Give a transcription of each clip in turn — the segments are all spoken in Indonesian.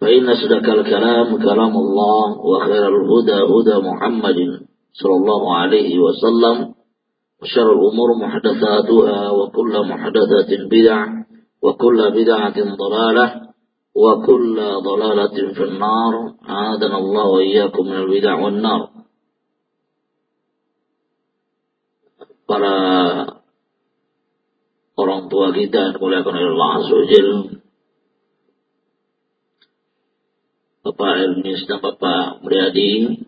فإن أصدق الكلام كلام الله وخير الهدى هدى محمد صلى الله عليه وسلم وشر الأمور محدثاتها وكل محدثة بدع وكل بدعة ضلالة وكل ضلالة في النار. عادنا الله وإياكم من البدع والنار. Para orang tua kita yang dimuliakan oleh Allah Azza Bapak Elmis dan Bapak Mulyadi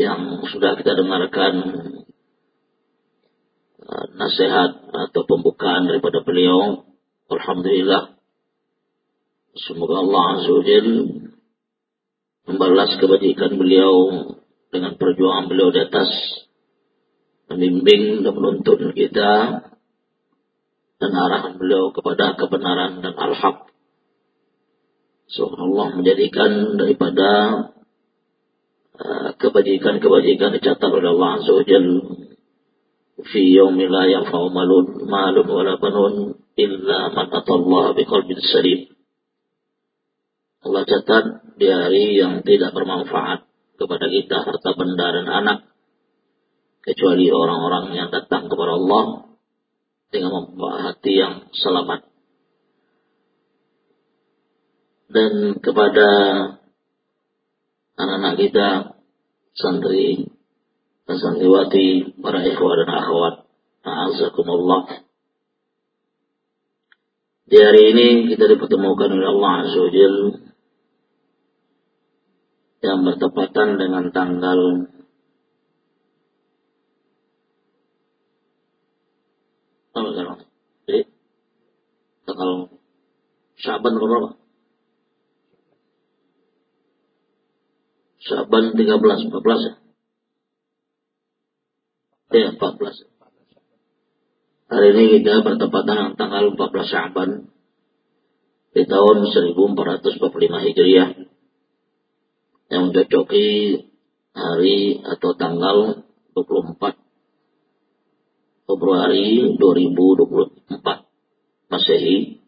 yang sudah kita dengarkan uh, nasihat atau pembukaan daripada beliau. Alhamdulillah. Semoga Allah Azza membalas kebajikan beliau dengan perjuangan beliau di atas membimbing dan menuntun kita dan arahan beliau kepada kebenaran dan al-haq So Allah menjadikan daripada uh, kebajikan-kebajikan dicatat oleh Allah Azza wa fi yaumi la yanfa'u malun malun wala banun illa man atallaha biqalbin salim. Allah catat di hari yang tidak bermanfaat kepada kita harta benda dan anak kecuali orang-orang yang datang kepada Allah dengan membawa hati yang selamat dan kepada anak-anak kita, santri dan santriwati, para ikhwah dan akhwat. A'azakumullah. Di hari ini kita dipertemukan oleh Allah Azza wa yang bertepatan dengan tanggal tanggal? Syaban 13, 14 ya? Ya, 14. Hari ini kita bertepatan tanggal 14 Syaban di tahun 1445 Hijriah yang mencocoki hari atau tanggal 24 Februari 2024 Masehi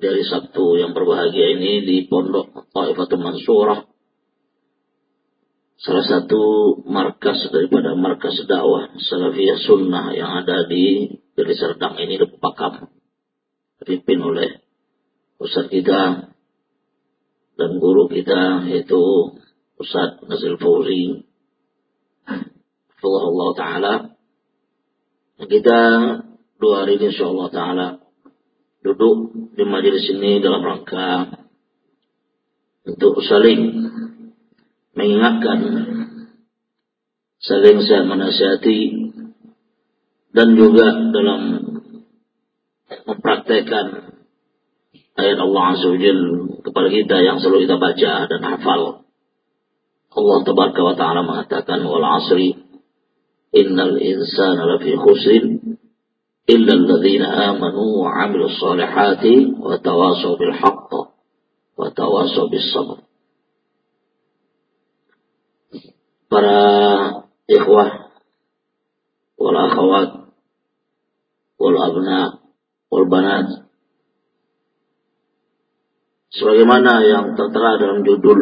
dari Sabtu yang berbahagia ini di Pondok Taifatul Mansurah salah satu markas daripada markas dakwah Salafiyah Sunnah yang ada di Deli Serdang ini di Pakam dipimpin oleh Ustaz kita dan guru kita yaitu Ustaz Nazil Fauzi. Allah Ta'ala. Kita dua hari ini insyaAllah Ta'ala duduk di majelis ini dalam rangka untuk saling mengingatkan, saling saya menasihati, dan juga dalam mempraktekkan ayat Allah Azza wa kepada kita yang selalu kita baca dan hafal. Allah Tabaraka wa Ta'ala mengatakan wal asri innal insana lafi khusrin illa alladhina amanu wa 'amilus salihati wa tawasaw bil wa tawasaw bis sabr. Para ikhwah wal akhwat wal abna wal banat. Sebagaimana yang tertera dalam judul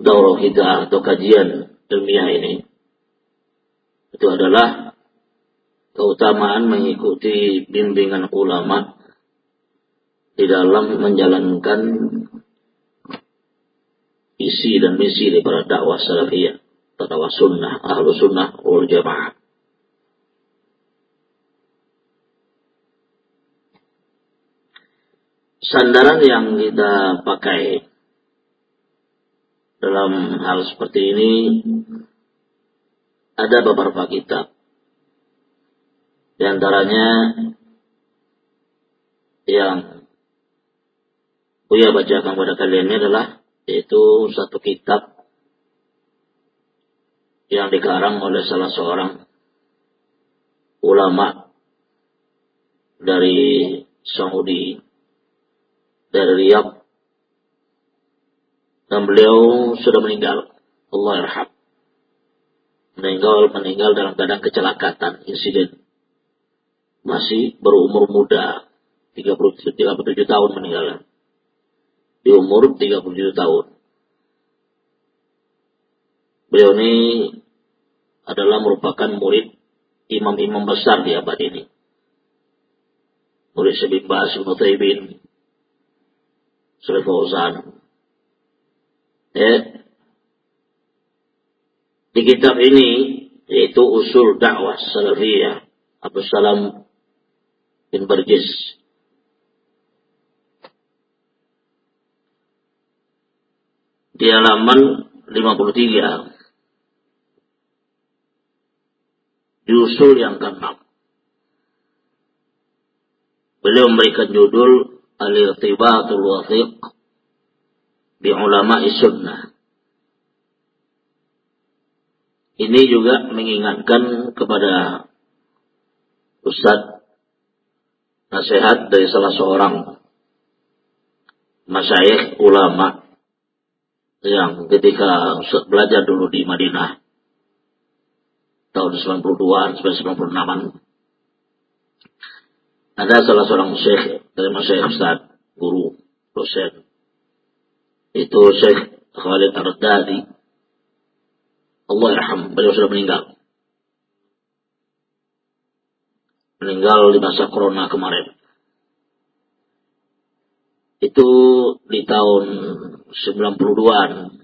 daurah kita atau kajian ilmiah ini itu adalah keutamaan mengikuti bimbingan ulama di dalam menjalankan isi dan misi daripada dakwah salafiyah, dakwah sunnah, ahlu sunnah, wal jamaah. Sandaran yang kita pakai dalam hal seperti ini ada beberapa kitab. Di antaranya yang Buya bacakan kepada kalian ini adalah yaitu satu kitab yang dikarang oleh salah seorang ulama dari Saudi dari Riyadh. Dan beliau sudah meninggal Allah yarham. Meninggal meninggal dalam keadaan kecelakaan insiden. Masih berumur muda 30 37 tahun meninggal di umur 37 tahun. Beliau ini adalah merupakan murid imam-imam besar di abad ini. Murid Syekh Bas, Mutaibin, Syekh Fauzan. Ya. Di kitab ini yaitu usul dakwah salafiyah Abu Salam bin Barjis di halaman 53 di usul yang keenam. Beliau memberikan judul Al-Irtibatul Wathiq bi Ulama Sunnah. Ini juga mengingatkan kepada Ustadz nasihat dari salah seorang masyayikh ulama yang ketika belajar dulu di Madinah tahun 92 sampai 96-an ada salah seorang syekh dari masyayikh Ustaz, guru, dosen. Itu Syekh Khalid Ar-Dadi. Allah yarham, beliau sudah meninggal. Meninggal di masa corona kemarin. Itu di tahun 92-an.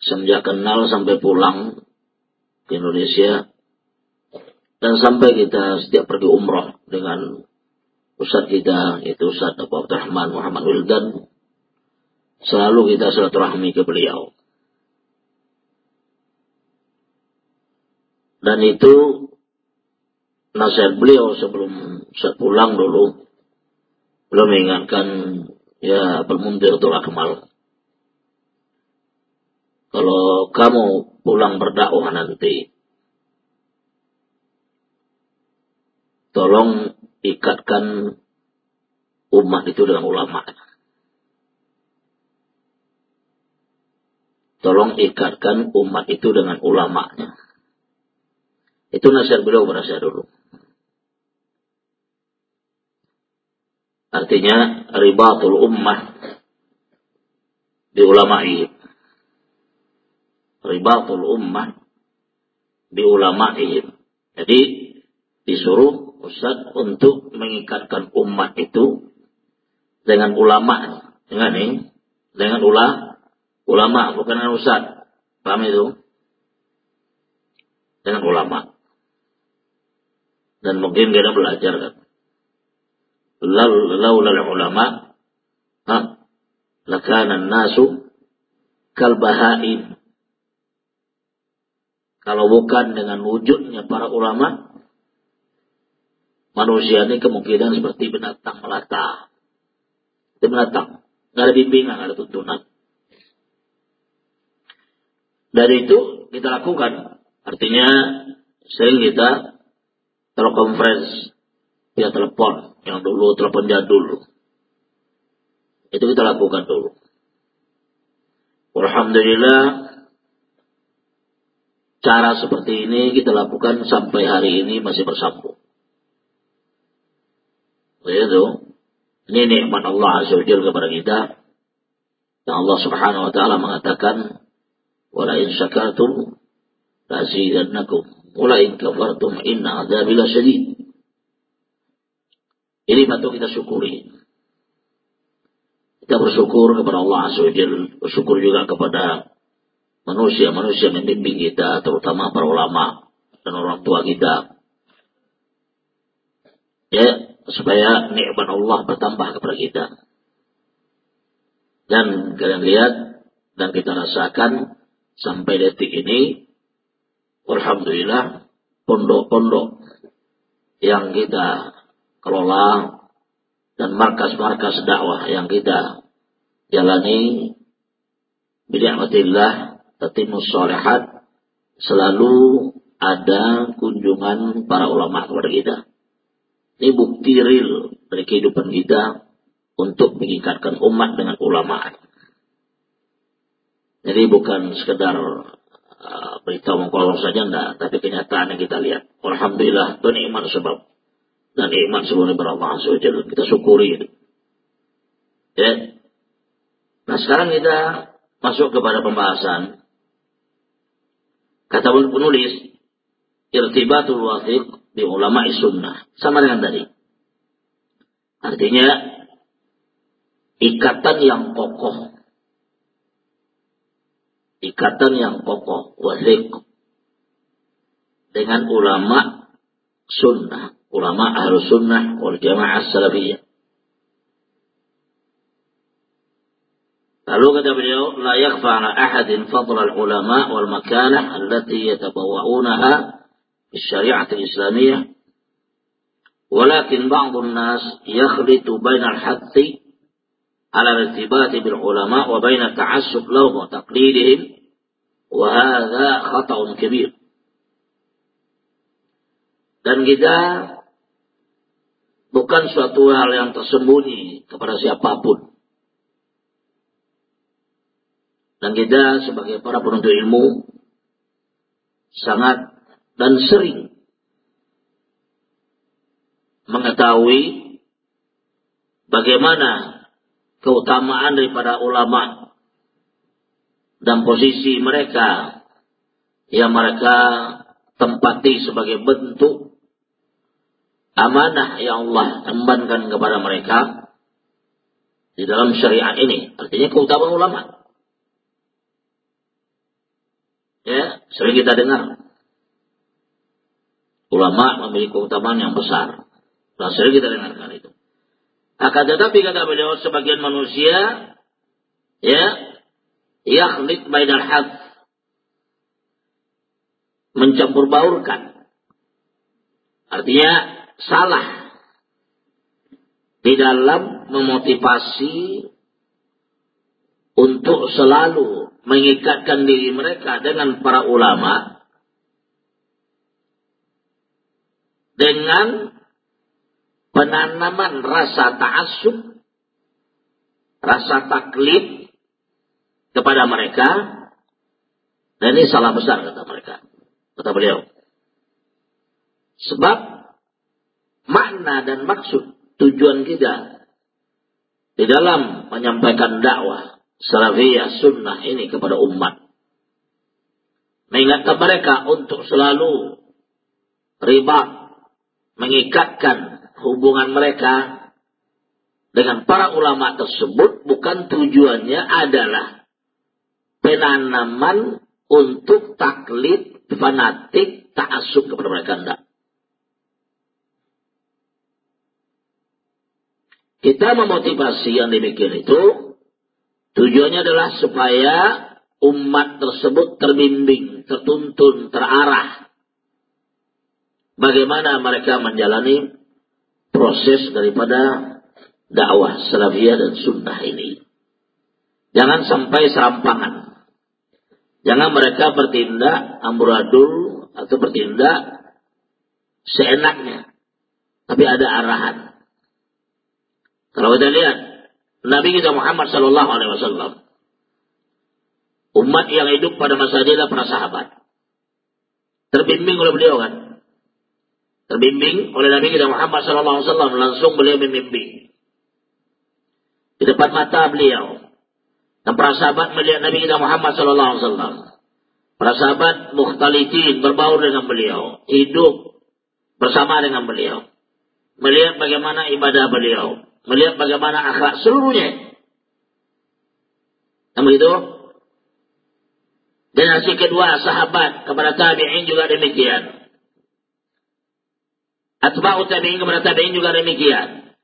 Semenjak kenal sampai pulang ke Indonesia. Dan sampai kita setiap pergi umroh dengan Ustadz kita, yaitu Ustadz Abu Abdurrahman Muhammad Wildan. Selalu kita silaturahmi ke beliau. Dan itu nasihat beliau sebelum saya pulang dulu. Beliau mengingatkan ya bermundur untuk akmal. Kalau kamu pulang berdakwah nanti, tolong ikatkan umat itu dengan ulama. Tolong ikatkan umat itu dengan ulamanya. Itu nasihat beliau kepada saya dulu. Artinya ribatul ummah di ulama'i. Ribatul ummah di ulama'i. Jadi disuruh Ustaz untuk mengikatkan umat itu dengan ulama. Dengan ini, dengan ula, ulama, bukan dengan Ustaz. Paham itu? Dengan ulama. Dan mungkin kita belajar kan laula ulama ha lakana nasu kal bahaim kalau bukan dengan wujudnya para ulama manusia ini kemungkinan seperti binatang melata. Itu binatang. Nggak ada bimbingan nggak ada tuntunan. Dari itu kita lakukan. Artinya sering kita telekonferensi via telepon yang dulu telepon jadul. Itu kita lakukan dulu. Alhamdulillah cara seperti ini kita lakukan sampai hari ini masih bersambung. Begitu. Ini nikmat Allah Azza wa kepada kita. Yang Allah Subhanahu wa taala mengatakan, "Wala in syakartum lazidannakum, wala in kafartum inna adzabi lasyadid." Ini patut kita syukuri. Kita bersyukur kepada Allah Azza wa bersyukur juga kepada manusia-manusia yang membimbing kita, terutama para ulama dan orang tua kita. Ya, supaya nikmat Allah bertambah kepada kita. Dan kalian lihat dan kita rasakan sampai detik ini, Alhamdulillah, pondok-pondok yang kita kelola dan markas-markas dakwah yang kita jalani bi'amatillah tatimus solehat selalu ada kunjungan para ulama kepada kita. Ini bukti real dari kehidupan kita untuk mengikatkan umat dengan ulama. Jadi bukan sekedar uh, berita mengkolong saja enggak, tapi kenyataan yang kita lihat. Alhamdulillah, itu nikmat sebab. Dan nikmat sebenarnya berapa Azza Kita syukuri itu. Ya. Nah sekarang kita masuk kepada pembahasan. Kata penulis, irtibatul wathiq di ulama sunnah. Sama dengan tadi. Artinya ikatan yang kokoh. Ikatan yang kokoh. Wasik. Dengan ulama sunnah. علماء أهل السنة والجماعة السلفية اللغة دبليو لا يخفى على أحد فضل العلماء والمكانة التي يتبوؤونها في الشريعة الإسلامية ولكن بعض الناس يخلط بين الحث على الارتباط بالعلماء وبين التعسف لهم وتقليدهم وهذا خطأ كبير dan kita bukan suatu hal yang tersembunyi kepada siapa pun. Dan kita sebagai para penuntut ilmu sangat dan sering mengetahui bagaimana keutamaan daripada ulama dan posisi mereka yang mereka tempati sebagai bentuk amanah yang Allah embankan kepada mereka di dalam syariat ini. Artinya keutamaan ulama. Ya, sering kita dengar Ulama memiliki keutamaan yang besar. Dan sering kita dengarkan itu. Akan tetapi kata beliau sebagian manusia ya yakhlit bainal had mencampur baurkan. Artinya salah di dalam memotivasi untuk selalu mengikatkan diri mereka dengan para ulama dengan penanaman rasa ta'assub, rasa taklid kepada mereka, dan ini salah besar kata mereka, kata beliau. Sebab makna dan maksud tujuan kita di dalam menyampaikan dakwah salafiyah sunnah ini kepada umat. Mengingatkan mereka untuk selalu riba mengikatkan hubungan mereka dengan para ulama tersebut bukan tujuannya adalah penanaman untuk taklid fanatik ta'asub kepada mereka enggak. Kita memotivasi yang demikian itu tujuannya adalah supaya umat tersebut terbimbing, tertuntun, terarah bagaimana mereka menjalani proses daripada dakwah salafiyah dan sunnah ini. Jangan sampai serampangan. Jangan mereka bertindak amburadul atau bertindak seenaknya. Tapi ada arahan. Kalau kita lihat Nabi kita Muhammad Sallallahu Alaihi Wasallam umat yang hidup pada masa dia adalah para sahabat. Terbimbing oleh beliau kan. Terbimbing oleh Nabi kita Muhammad sallallahu alaihi wasallam langsung beliau membimbing. Di depan mata beliau. Dan para sahabat melihat Nabi kita Muhammad sallallahu alaihi wasallam. Para sahabat mukhtalitin berbaur dengan beliau, hidup bersama dengan beliau. Melihat bagaimana ibadah beliau, melihat bagaimana akhlak seluruhnya. Yang begitu, Generasi kedua sahabat kepada tabi'in juga demikian. Atba'u tabi'in kepada tabi'in juga demikian.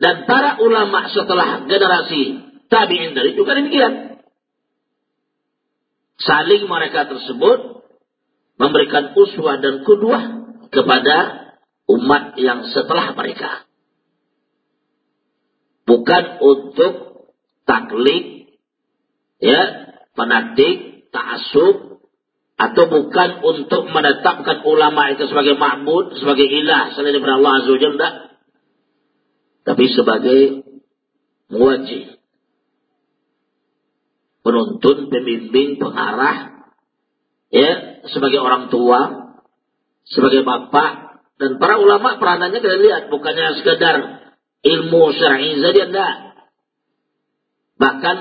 Dan para ulama setelah generasi tabi'in dari juga demikian. Saling mereka tersebut memberikan uswah dan kudwah kepada umat yang setelah mereka. Bukan untuk taklid, ya, fanatik, ta'asub, atau bukan untuk menetapkan ulama itu sebagai ma'bud, sebagai ilah selain daripada Allah Azza wa Tapi sebagai muwajih. Penuntun, pembimbing, pengarah, ya, sebagai orang tua, sebagai bapak, dan para ulama peranannya kita lihat, bukannya sekedar ilmu syar'i saja, enggak. Bahkan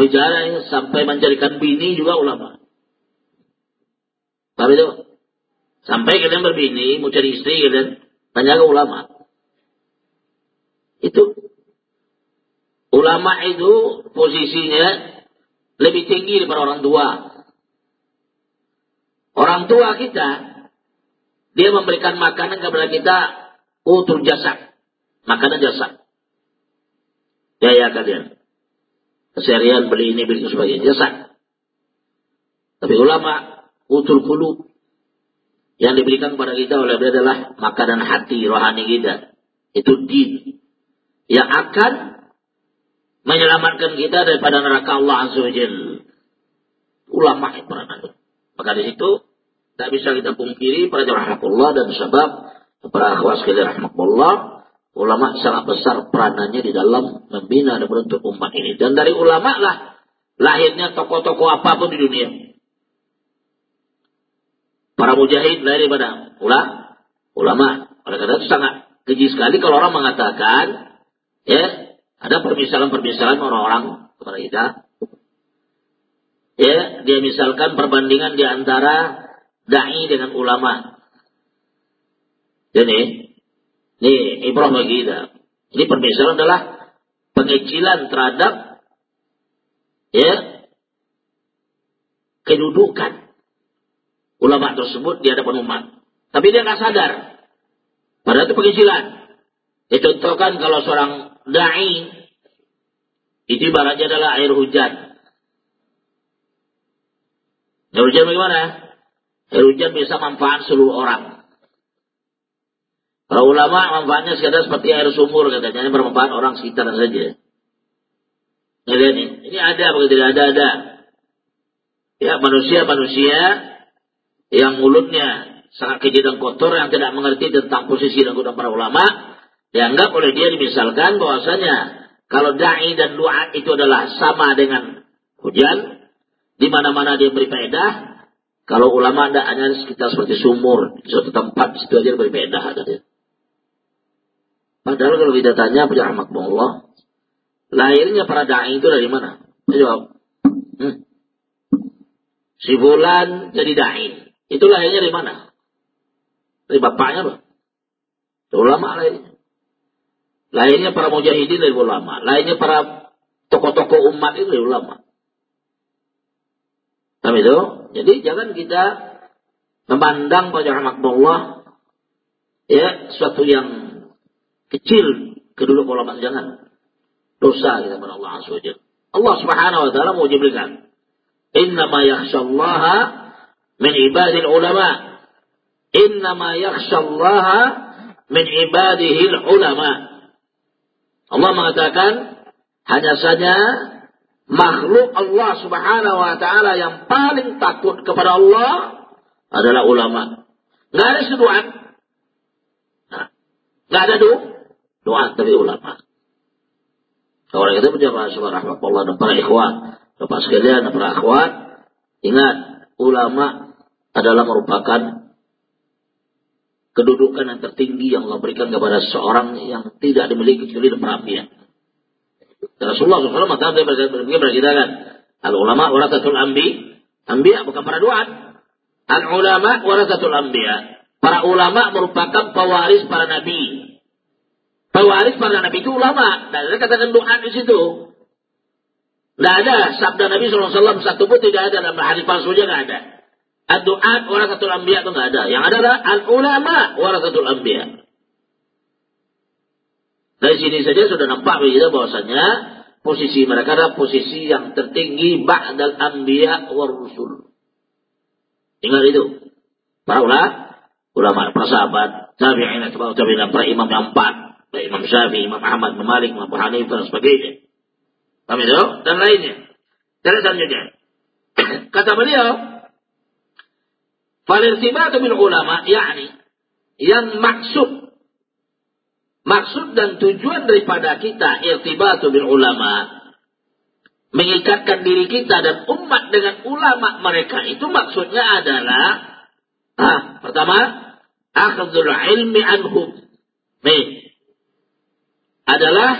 bicara sampai menjadikan bini juga ulama. Tapi itu sampai kalian berbini, mau cari istri kalian tanya ke ulama. Itu ulama itu posisinya lebih tinggi daripada orang tua. Orang tua kita dia memberikan makanan kepada kita utur jasa. Makanan jasa. Ya ya kalian keserian beli ini beli itu sebagainya jasa. Tapi ulama utul kulu yang diberikan kepada kita oleh beliau adalah makanan hati rohani kita. Itu din yang akan menyelamatkan kita daripada neraka Allah Azza wa Ulama yang peranan. Maka di situ tidak bisa kita pungkiri para rahmatullah dan sebab para akhwas sekalian rahmatullah Ulama sangat besar peranannya di dalam membina dan bentuk umat ini. Dan dari ulama lah lahirnya tokoh-tokoh apa pun di dunia. Para mujahid lahir daripada ulama. Ulama. Oleh karena itu sangat keji sekali kalau orang mengatakan, ya, ada permisalan-permisalan orang-orang kepada kita. Ya, dia misalkan perbandingan di antara dai dengan ulama. Jadi, ini ibrah bagi kita. Ini permisalan adalah pengecilan terhadap ya kedudukan ulama tersebut di hadapan umat. Tapi dia nggak sadar. Padahal itu pengecilan. Dicontohkan kalau seorang dai itu ibaratnya adalah air hujan. Air hujan bagaimana? Air hujan bisa manfaat seluruh orang. Para ulama manfaatnya sekedar seperti air sumur katanya, ini bermanfaat orang sekitar saja. Ya, ini, ini ada begitu tidak ada ada. Ya manusia-manusia yang mulutnya sangat keji dan kotor yang tidak mengerti tentang posisi dan gudang para ulama dianggap oleh dia dimisalkan bahwasanya kalau dai dan doa itu adalah sama dengan hujan di mana-mana dia beri faedah kalau ulama tidak hanya sekitar seperti sumur di suatu tempat situ aja beri faedah ada Padahal kalau kita tanya punya Allah, lahirnya para da'i itu dari mana? Dia jawab, hmm. si bulan jadi da'i. Itu lahirnya dari mana? Dari bapaknya, Pak. Ulama lahirnya. Lahirnya para mujahidin dari ulama. Lahirnya para tokoh-tokoh umat itu dari ulama. Tapi itu, jadi jangan kita memandang pada rahmatullah ya suatu yang kecil kedua ulama jangan. Dosa kita kepada Allah Azza Allah Subhanahu wa taala mau berikan innama yakhshallaha min ibadil ulama. Innama yakhshallaha min ibadihi ulama Allah mengatakan hanya saja makhluk Allah Subhanahu wa taala yang paling takut kepada Allah adalah ulama. Enggak ada seduan. Nah, enggak ada doa doa dari ulama. Oleh itu menjawab rahmatullah dan para ikhwan Bapak sekalian, para akhwat, ingat, ulama adalah merupakan kedudukan yang tertinggi yang Allah berikan kepada seorang yang tidak dimiliki kecuali perapian. Rasulullah SAW mengatakan kepada kita kan, al ulama warasatul ambi, ambiya bukan para duat. Al ulama warasatul ambiya. Para ulama merupakan pewaris para nabi. Pewaris para nabi itu ulama. Dan ada katakan doa di situ. Tidak ada sabda Nabi SAW satu pun tidak ada dalam hadis palsunya tidak ada. Ad-du'at warasatul anbiya itu enggak ada. Yang ada adalah al-ulama warasatul anbiya. Dari sini saja sudah nampak begitu bahwasanya posisi mereka adalah posisi yang tertinggi ba'dal anbiya war rusul. Ingat itu. Para ulama, ulama, para sahabat, tabi'in, atau tabi'in, para imam yang empat, Imam Syafi'i, Imam Ahmad, Imam Malik, Imam Hanifah dan sebagainya. Paham itu? Dan lainnya. Dan selanjutnya. Kata beliau, Falirtibatu bil ulama yakni yang maksud maksud dan tujuan daripada kita irtibatu bil ulama mengikatkan diri kita dan umat dengan ulama mereka itu maksudnya adalah ah, pertama akhdhul ilmi anhum. Nih adalah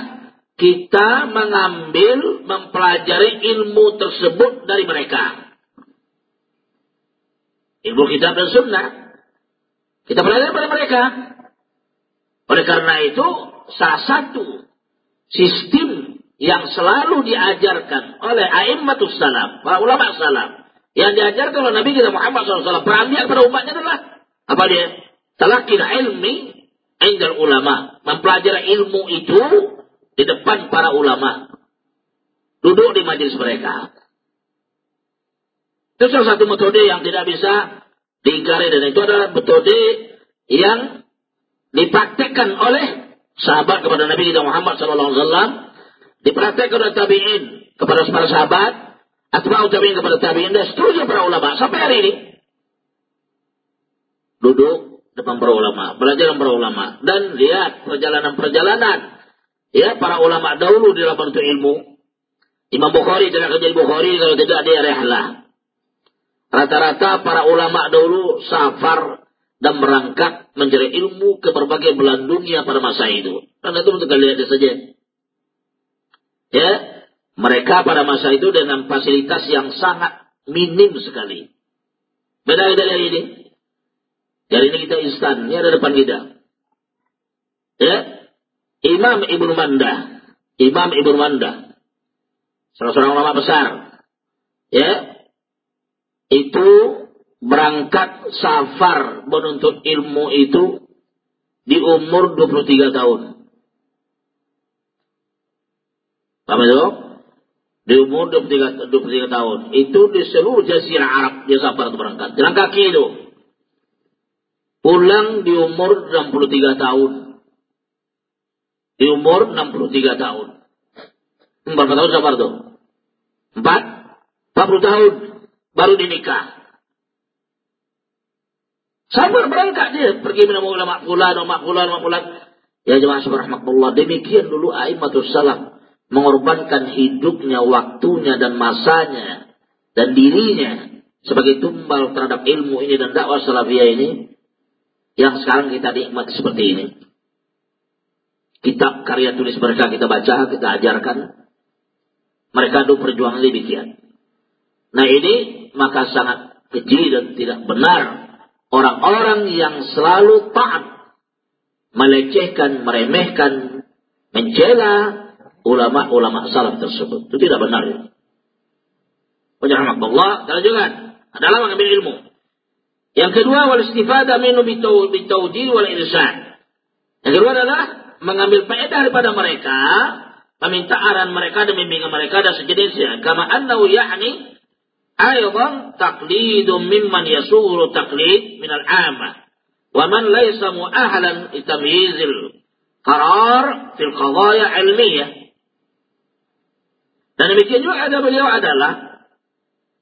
kita mengambil mempelajari ilmu tersebut dari mereka ilmu kitab dan sunnah. Kita belajar pada mereka. Oleh karena itu, salah satu sistem yang selalu diajarkan oleh a'immatus salam, para ulama salam, yang diajarkan oleh Nabi kita Muhammad SAW, perambian pada umatnya adalah apa dia? Talakil ilmi indal ulama. Mempelajari ilmu itu di depan para ulama. Duduk di majelis mereka. Itu salah satu metode yang tidak bisa diingkari dan itu adalah metode yang dipraktekkan oleh sahabat kepada Nabi kita Muhammad SAW, dipraktekkan oleh tabi'in kepada para sahabat, atba'u tabi'in kepada tabi'in dan seterusnya para ulama sampai hari ini. Duduk depan para ulama, belajar dengan para ulama dan lihat perjalanan-perjalanan ya para ulama dahulu di dalam ilmu. Imam Bukhari tidak kerja Bukhari kalau tidak dia rehlah. Rata-rata para ulama dahulu safar dan merangkak mencari ilmu ke berbagai belahan dunia pada masa itu. Karena itu untuk kalian saja. Ya, mereka pada masa itu dengan fasilitas yang sangat minim sekali. Beda dari ini. Jadi ini kita instan, ini ada depan kita. Ya, Imam Ibnu Manda, Imam Ibnu Manda, salah seorang ulama besar, ya, itu berangkat safar menuntut ilmu itu di umur 23 tahun. Paham itu? Di umur 23, 23 tahun. Itu di seluruh jazirah Arab dia safar itu berangkat. Jalan kaki itu. Pulang di umur 63 tahun. Di umur 63 tahun. Berapa tahun safar itu? Empat? 40 tahun baru dinikah. Sabar berangkat dia pergi menemui ulama fulan, ulama fulan, ulama fulan. Ya jemaah subhanallah, demikian dulu aimatul salam mengorbankan hidupnya, waktunya dan masanya dan dirinya sebagai tumbal terhadap ilmu ini dan dakwah salafiyah ini yang sekarang kita nikmati seperti ini. Kitab karya tulis mereka kita baca, kita ajarkan. Mereka itu perjuangan demikian. Nah ini maka sangat keji dan tidak benar orang-orang yang selalu taat melecehkan, meremehkan, mencela ulama-ulama salaf tersebut. Itu tidak benar. Wajar Allah, terlanjutkan adalah mengambil ilmu. Yang kedua wal istifada minhu bitawji wal irsyad. Yang kedua adalah mengambil faedah daripada mereka, meminta arahan mereka dan bimbingan mereka dan sejenisnya. Kama annahu ya'ni Aydan taqlidun mimman yasuru taqlid minal amah. Wa man laysa mu'ahalan القرار في fil qadaya. Dan demikian juga ada beliau adalah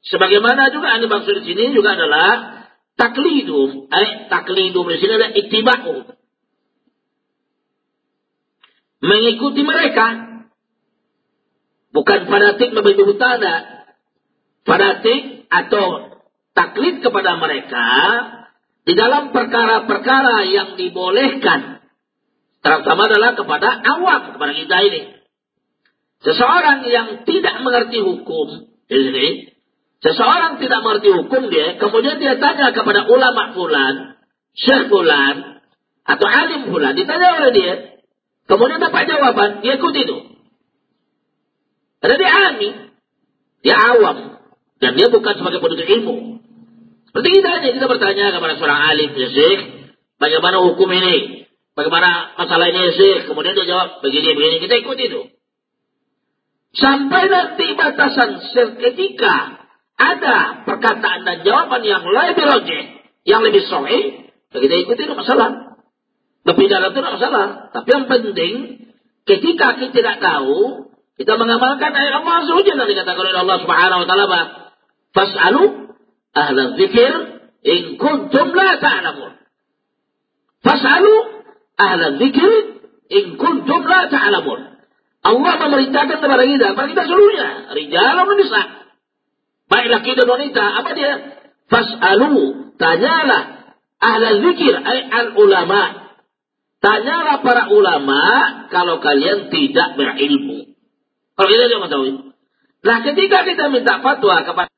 sebagaimana juga yang dimaksud di sini juga adalah taklidum. Eh, taklidum di sini adalah ittiba'um. Mengikuti mereka. Bukan fanatik membenci mutada, fanatik atau taklid kepada mereka di dalam perkara-perkara yang dibolehkan. Terutama adalah kepada awam, kepada kita ini. Seseorang yang tidak mengerti hukum, ini, seseorang tidak mengerti hukum dia, kemudian dia tanya kepada ulama fulan, syekh fulan, atau alim fulan, ditanya oleh dia, kemudian dapat jawaban, dia ikut itu. Karena dia alami, dia awam, dan dia bukan sebagai penuntut ilmu. Seperti kita aja, kita bertanya kepada seorang alim, ya syekh, bagaimana hukum ini? Bagaimana masalah ini ya syekh? Kemudian dia jawab, begini, begini, kita ikut itu. Sampai nanti batasan ketika ada perkataan dan jawaban yang lebih logik, yang lebih sahih, ya kita ikuti itu masalah. Dalam itu tidak masalah. Tapi yang penting, ketika kita tidak tahu, kita mengamalkan ayat Allah Azza yang dikatakan oleh Allah Subhanahu wa taala, "Fas'alu ahla dzikir in kuntum la ta'lamun." Fas'alu ahla dzikir in kuntum la ta'lamun. Allah memerintahkan kepada kita, kepada kita seluruhnya, rijal dan nisa. Baik laki dan wanita, apa dia? Fas'alu, tanyalah ahla zikir, ay al ulama. Tanyalah para ulama kalau kalian tidak berilmu. Kalau kita tidak mengetahui. Nah ketika kita minta fatwa kepada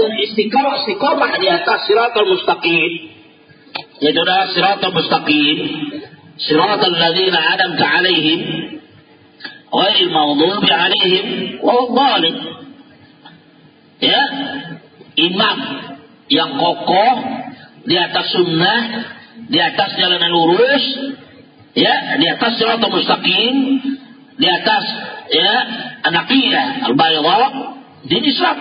dan istiqamah istiqamah di atas siratul mustaqim. Yaitu adalah siratul mustaqim. Siratul ladzina adamta alaihim ghairil maghdubi alaihim wa dhalim ya imam yang kokoh di atas sunnah di atas jalan yang lurus ya di atas siratul mustaqim di atas ya anakiyah al-bayda di Islam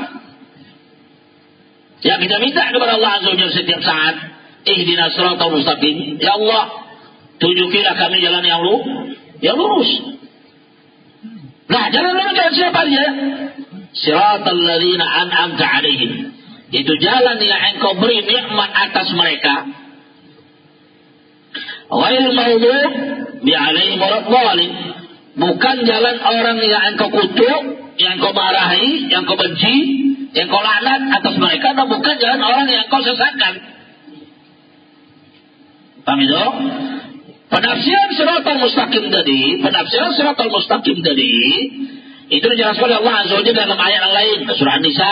Ya kita minta kepada Allah Azza wa setiap saat. Ihdina siratal mustaqim. Ya Allah, tunjukilah kami jalan yang lu, yang lurus. Nah, jalan lurus jalan siapa dia? Siratal ladzina an'amta alaihim. Itu jalan yang engkau beri nikmat atas mereka. Ghairil maghdub bi alaihim waladdallin. Bukan jalan orang yang engkau kutuk, yang engkau marahi, yang engkau benci, yang kau laknat atas mereka dan bukan jalan orang yang kau sesatkan. Paham itu? Penafsiran siratal mustaqim tadi, penafsiran siratal mustaqim tadi, itu dijelaskan oleh Allah Azza wa dalam ayat yang lain, surah An-Nisa.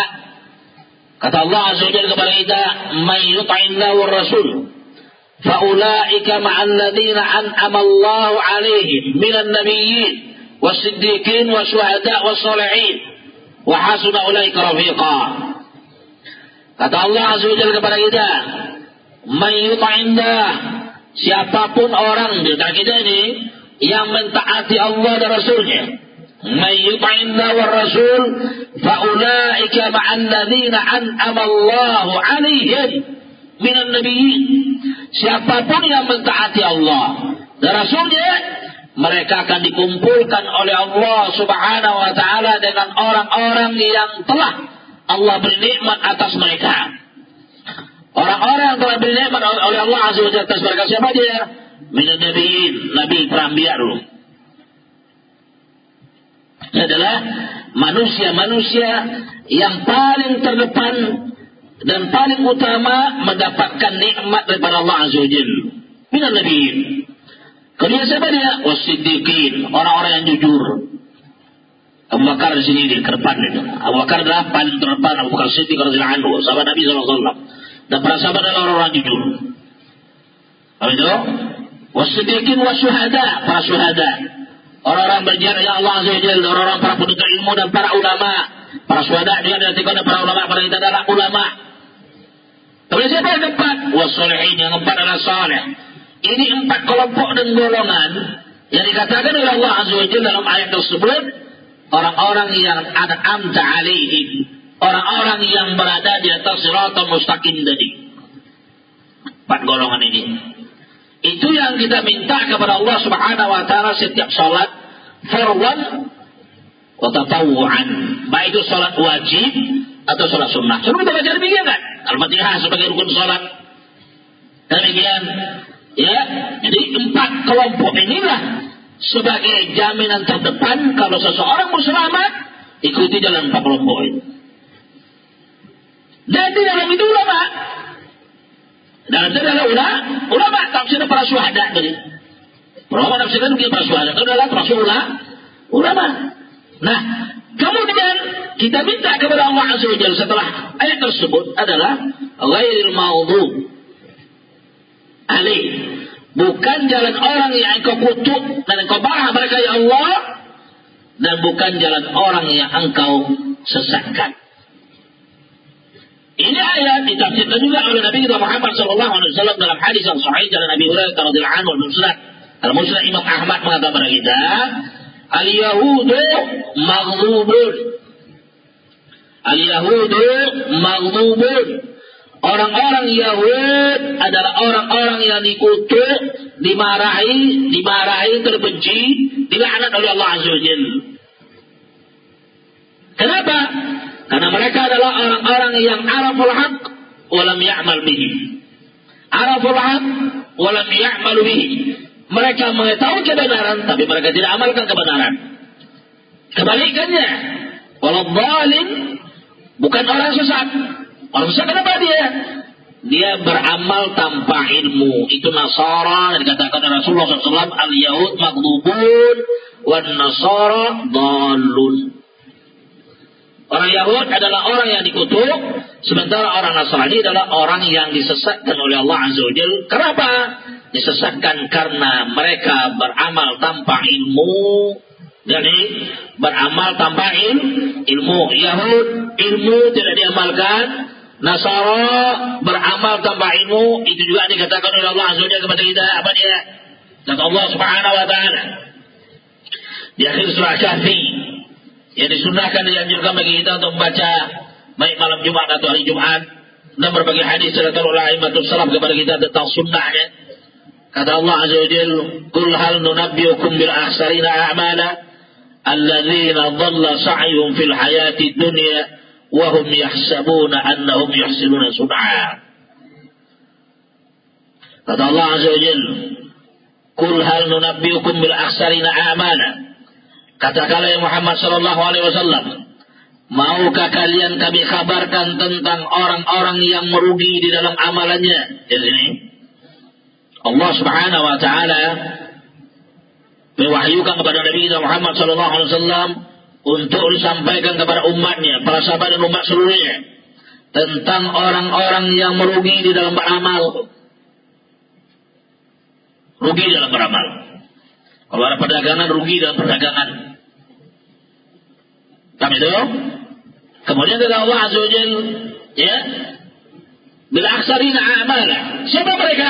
Kata Allah Azza wa kepada kita, "May yuta'illahu rasul faulaika ma'al ladzina an'ama Allahu 'alaihim minan nabiyyin was-siddiqin was-syuhada was-shalihin." Wa hasuna ulaika rafiqa. Kata Allah Azza wa kepada kita, "Man yuta'indah" siapa pun orang di kita ini yang mentaati Allah dan Rasulnya. Man yuta'indah wa Rasul fa ulaika ma'al ladzina an'ama Allahu 'alaihim minan nabiyyin. Siapa pun yang mentaati Allah dan Rasulnya mereka akan dikumpulkan oleh Allah Subhanahu wa taala dengan orang-orang yang telah Allah beri nikmat atas mereka. Orang-orang yang telah beri nikmat oleh Allah Azza wa atas mereka siapa dia? Minat nabiin, nabi perambiar. Ini adalah manusia-manusia yang paling terdepan dan paling utama mendapatkan nikmat daripada Allah Azza wa Jalla. Minat nabiin. Kedua siapa dia? Wasiddiqin, orang-orang yang jujur. Abu Bakar di sini di depan itu. Abu Bakar adalah paling terdepan Abu Bakar Siddiq radhiyallahu anhu, sahabat Nabi SAW. Dan para sahabat adalah orang-orang jujur. Apa itu? Wasiddiqin wa syuhada, para syuhada. Orang-orang berjihad ya Allah Azza orang-orang para penuntut ilmu dan para ulama. Para syuhada juga diartikan para ulama, para kita adalah ulama. Kemudian siapa yang keempat? Wasolihin, yang keempat adalah saleh ini empat kelompok dan golongan yang dikatakan oleh Allah Azza wa Jalla dalam ayat tersebut orang-orang yang ada amta alaihim orang-orang yang berada di atas siratal mustaqim tadi empat golongan ini itu yang kita minta kepada Allah Subhanahu wa taala setiap salat farwan wa tatawuan baik itu salat wajib atau salat sunnah. Coba kita baca demikian kan? Al-Fatihah sebagai rukun salat. Demikian Ya, jadi empat kelompok inilah sebagai jaminan terdepan kalau seseorang mau selamat, ikuti jalan empat kelompok itu. Dan di dalam itu ulama. Dalam itu adalah ulama, ulama tafsir para syuhada tadi. Ulama tafsirkan begini para syuhada itu adalah termasuk ulama. Ulama. Nah, kemudian kita minta kepada Allah Azza wa Jalla setelah ayat tersebut adalah ghairil maudhu alaih. Bukan jalan orang yang engkau kutuk dan engkau marah mereka ya Allah dan bukan jalan orang yang engkau sesatkan. Ini ayat ditafsirkan juga oleh Nabi kita Muhammad sallallahu alaihi wasallam dalam hadis yang sahih dari Nabi Hurairah radhiyallahu anhu musnad. Al-musnad Imam Ahmad mengatakan kepada kita al-yahudu maghlubun. Al-yahudu maghlubun Orang-orang Yahud adalah orang-orang yang dikutuk, dimarahi, dimarahi, terbenci, dilaknat oleh Allah Azza wa Kenapa? Karena mereka adalah orang-orang yang araful haq walam ya'mal bihi. Araful haq walam ya'mal bihi. Mereka mengetahui kebenaran tapi mereka tidak amalkan kebenaran. Kebalikannya, walau zalim bukan orang sesat, Sesat kenapa dia? Dia beramal tanpa ilmu. Itu Nasara yang dikatakan Rasulullah SAW. Al-Yahud maghdubun. Wan Nasara dalun. Orang Yahud adalah orang yang dikutuk. Sementara orang Nasrani adalah orang yang disesatkan oleh Allah Azza wa. Kenapa? Disesatkan karena mereka beramal tanpa ilmu. Jadi beramal tanpa ilmu. Yahud ilmu tidak diamalkan Nasara beramal tanpa ilmu itu juga dikatakan oleh Allah Azza kepada kita apa dia? Kata Allah Subhanahu wa taala di akhir surah Kahfi yang disunahkan dianjurkan bagi kita untuk membaca baik malam Jumat atau hari Jumat dan berbagai hadis dari oleh imamatul salaf kepada kita tentang sunnahnya. Kata Allah Azza wa Jalla, "Qul hal nunabbiukum bil ahsarina a'mala alladzina dhalla sa'yuhum fil hayati dunya wahum yahsabuna annahum yuhsinuna sun'a. Kata Allah Azza wa Jalla, "Qul hal nunabbiukum bil akhsarina a'mala?" Katakanlah ya Muhammad sallallahu alaihi wasallam, maukah kalian kami kabarkan tentang orang-orang yang merugi di dalam amalannya? Di sini Allah Subhanahu wa taala mewahyukan kepada Nabi Muhammad sallallahu alaihi wasallam untuk disampaikan kepada umatnya, para sahabat dan umat seluruhnya tentang orang-orang yang merugi di dalam beramal. Rugi dalam beramal. Kalau ada perdagangan, rugi dalam perdagangan. Kami itu. Kemudian kata Allah Azza wa Jal, ya, bil aksarina a'mala. Siapa mereka?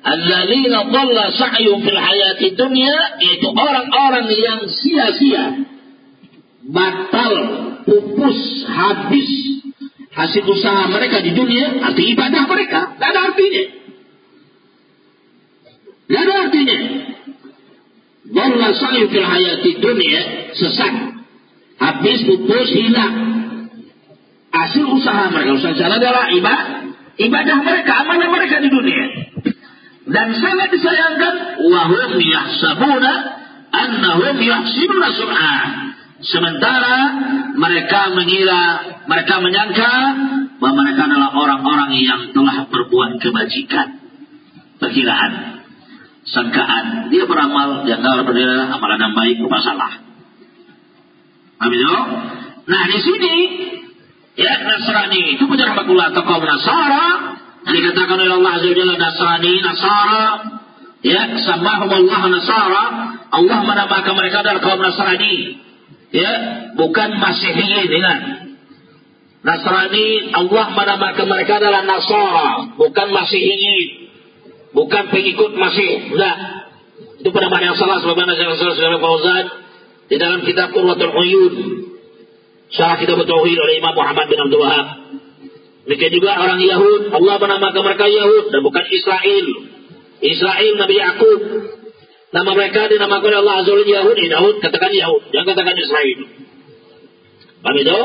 Alladzina dhalla sa'yum fil hayati dunya, yaitu orang-orang yang sia-sia batal, pupus, habis hasil usaha mereka di dunia, arti ibadah mereka, tidak ada artinya. Tidak ada artinya. Dalla sa'yu fil hayati dunia, sesat. Habis, pupus, hilang. Hasil usaha mereka, usaha jalan adalah ibadah, ibadah mereka, amanah mereka di dunia. Dan sangat disayangkan, wahum yahsabuna annahum yahsinuna sur'ah Sementara mereka mengira, mereka menyangka bahwa mereka adalah orang-orang yang telah berbuat kebajikan. Perkiraan, sangkaan, dia beramal, dia nggak berbeda, amalan yang baik, salah. Amin Nah di sini, ya Nasrani. Itu punya rahmatullah atau kaum Nasara, dikatakan oleh Allah Azza wa Nasrani, Nasara, ya samahum Allah Nasara, Allah menamakan mereka adalah kaum Nasrani ya bukan Masihiyin ingat Nasrani. Allah menamakan mereka adalah Nasara bukan Masihiyin bukan pengikut Masih. Enggak itu penamaan yang salah. Sebagaimana sebagaimana Fauzan di dalam kitab Qurratul Uyun. Salah kita Tauhid oleh Imam Muhammad bin Abdul Wahab Demikian juga orang Yahud, Allah menamakan mereka Yahud dan bukan Israel. Israel Nabi Yakub Nama mereka dinamakan oleh Allah Azza wa Yahud, Yahud katakan Yahud, jangan katakan Israel. Paham itu?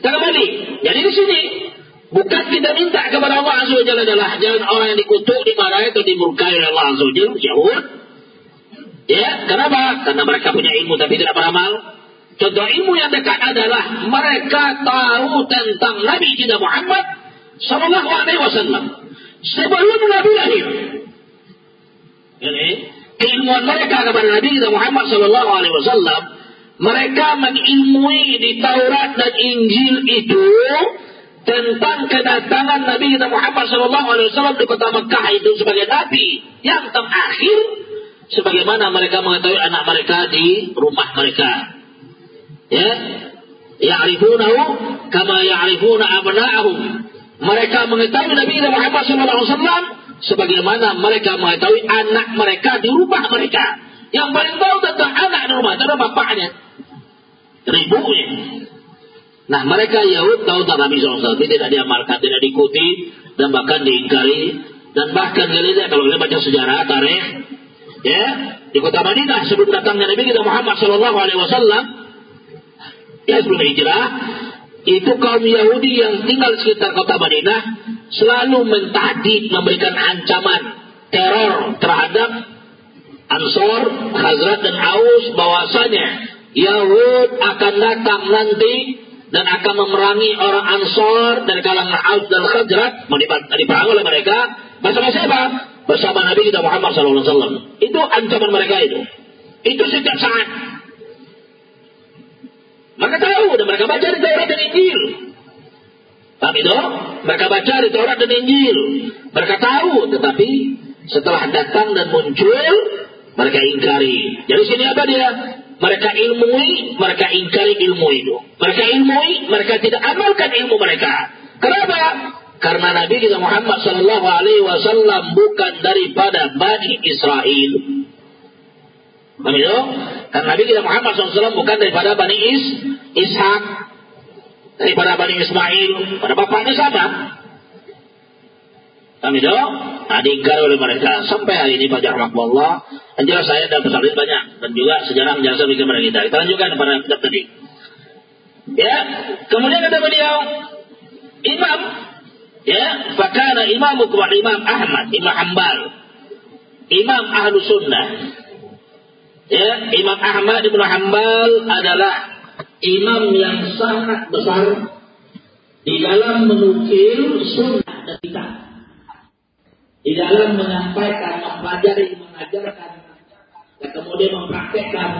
Kita kembali. Jadi di sini bukan kita minta kepada Allah Azza wa Jalla adalah orang yang dikutuk, dimarahi atau dimurkai oleh Allah Azza wa Jalla, Yahud. Ya, kenapa? Karena mereka punya ilmu tapi tidak beramal. Contoh ilmu yang dekat adalah mereka tahu tentang Nabi kita Muhammad Sallallahu Alaihi Wasallam sebelum Nabi lahir. Ini keilmuan mereka kepada Nabi kita Muhammad Sallallahu Alaihi Wasallam mereka mengilmui di Taurat dan Injil itu tentang kedatangan Nabi kita Muhammad Sallallahu Alaihi Wasallam di kota Mekah itu sebagai Nabi yang terakhir sebagaimana mereka mengetahui anak mereka di rumah mereka. Ya ya'rifunahu kama ya'rifuna abna'ahum. Mereka mengetahui Nabi Muhammad SAW sebagaimana mereka mengetahui anak mereka di rumah mereka. Yang paling tahu tentang anak di rumah adalah bapaknya. Ribunya. Nah mereka Yahud tahu tentang Nabi SAW tapi tidak diamalkan tidak diikuti dan bahkan diingkari. Dan bahkan kalau kalian baca sejarah tarikh ya di kota Madinah sebelum datangnya Nabi kita Muhammad Wasallam ya sebelum hijrah itu kaum Yahudi yang tinggal sekitar kota Madinah selalu mentahdid memberikan ancaman teror terhadap Ansor, Khazrat dan Aus bahwasanya Yahud akan datang nanti dan akan memerangi orang Ansor dari kalangan Aus dan Khazrat diperang oleh mereka bersama siapa? Bersama Nabi kita Muhammad SAW. Itu ancaman mereka itu. Itu sejak saat maka tahu dan mereka baca di Taurat dan Injil. Paham itu? Mereka baca di Taurat dan Injil. Mereka tahu, tetapi setelah datang dan muncul, mereka ingkari. Jadi sini apa dia? Mereka ilmui, mereka ingkari ilmu itu. Mereka ilmui, mereka tidak amalkan ilmu mereka. Kenapa? Karena Nabi kita Muhammad Sallallahu Alaihi Wasallam bukan daripada Bani Israel. Itu? Karena Nabi kita Muhammad SAW bukan daripada Bani Is, Ishak, daripada Bani Ismail, pada bapaknya sama. Itu? Nah, diingkar oleh mereka. Sampai hari ini Pak Rahmatullah, dan jelas saya dan pesan banyak. Dan juga sejarah menjelaskan kepada kita. Kita lanjutkan pada kitab tadi. Ya, kemudian kata beliau, Imam, ya, fakana imamukum Imam Ahmad, Imam Hambal, Imam Ahlu Sunnah, Ya, Imam Ahmad bin Hanbal adalah imam yang sangat besar di dalam menukil sunnah dan kitab. Di dalam menyampaikan, mempelajari, mengajarkan, dan kemudian mempraktekkan,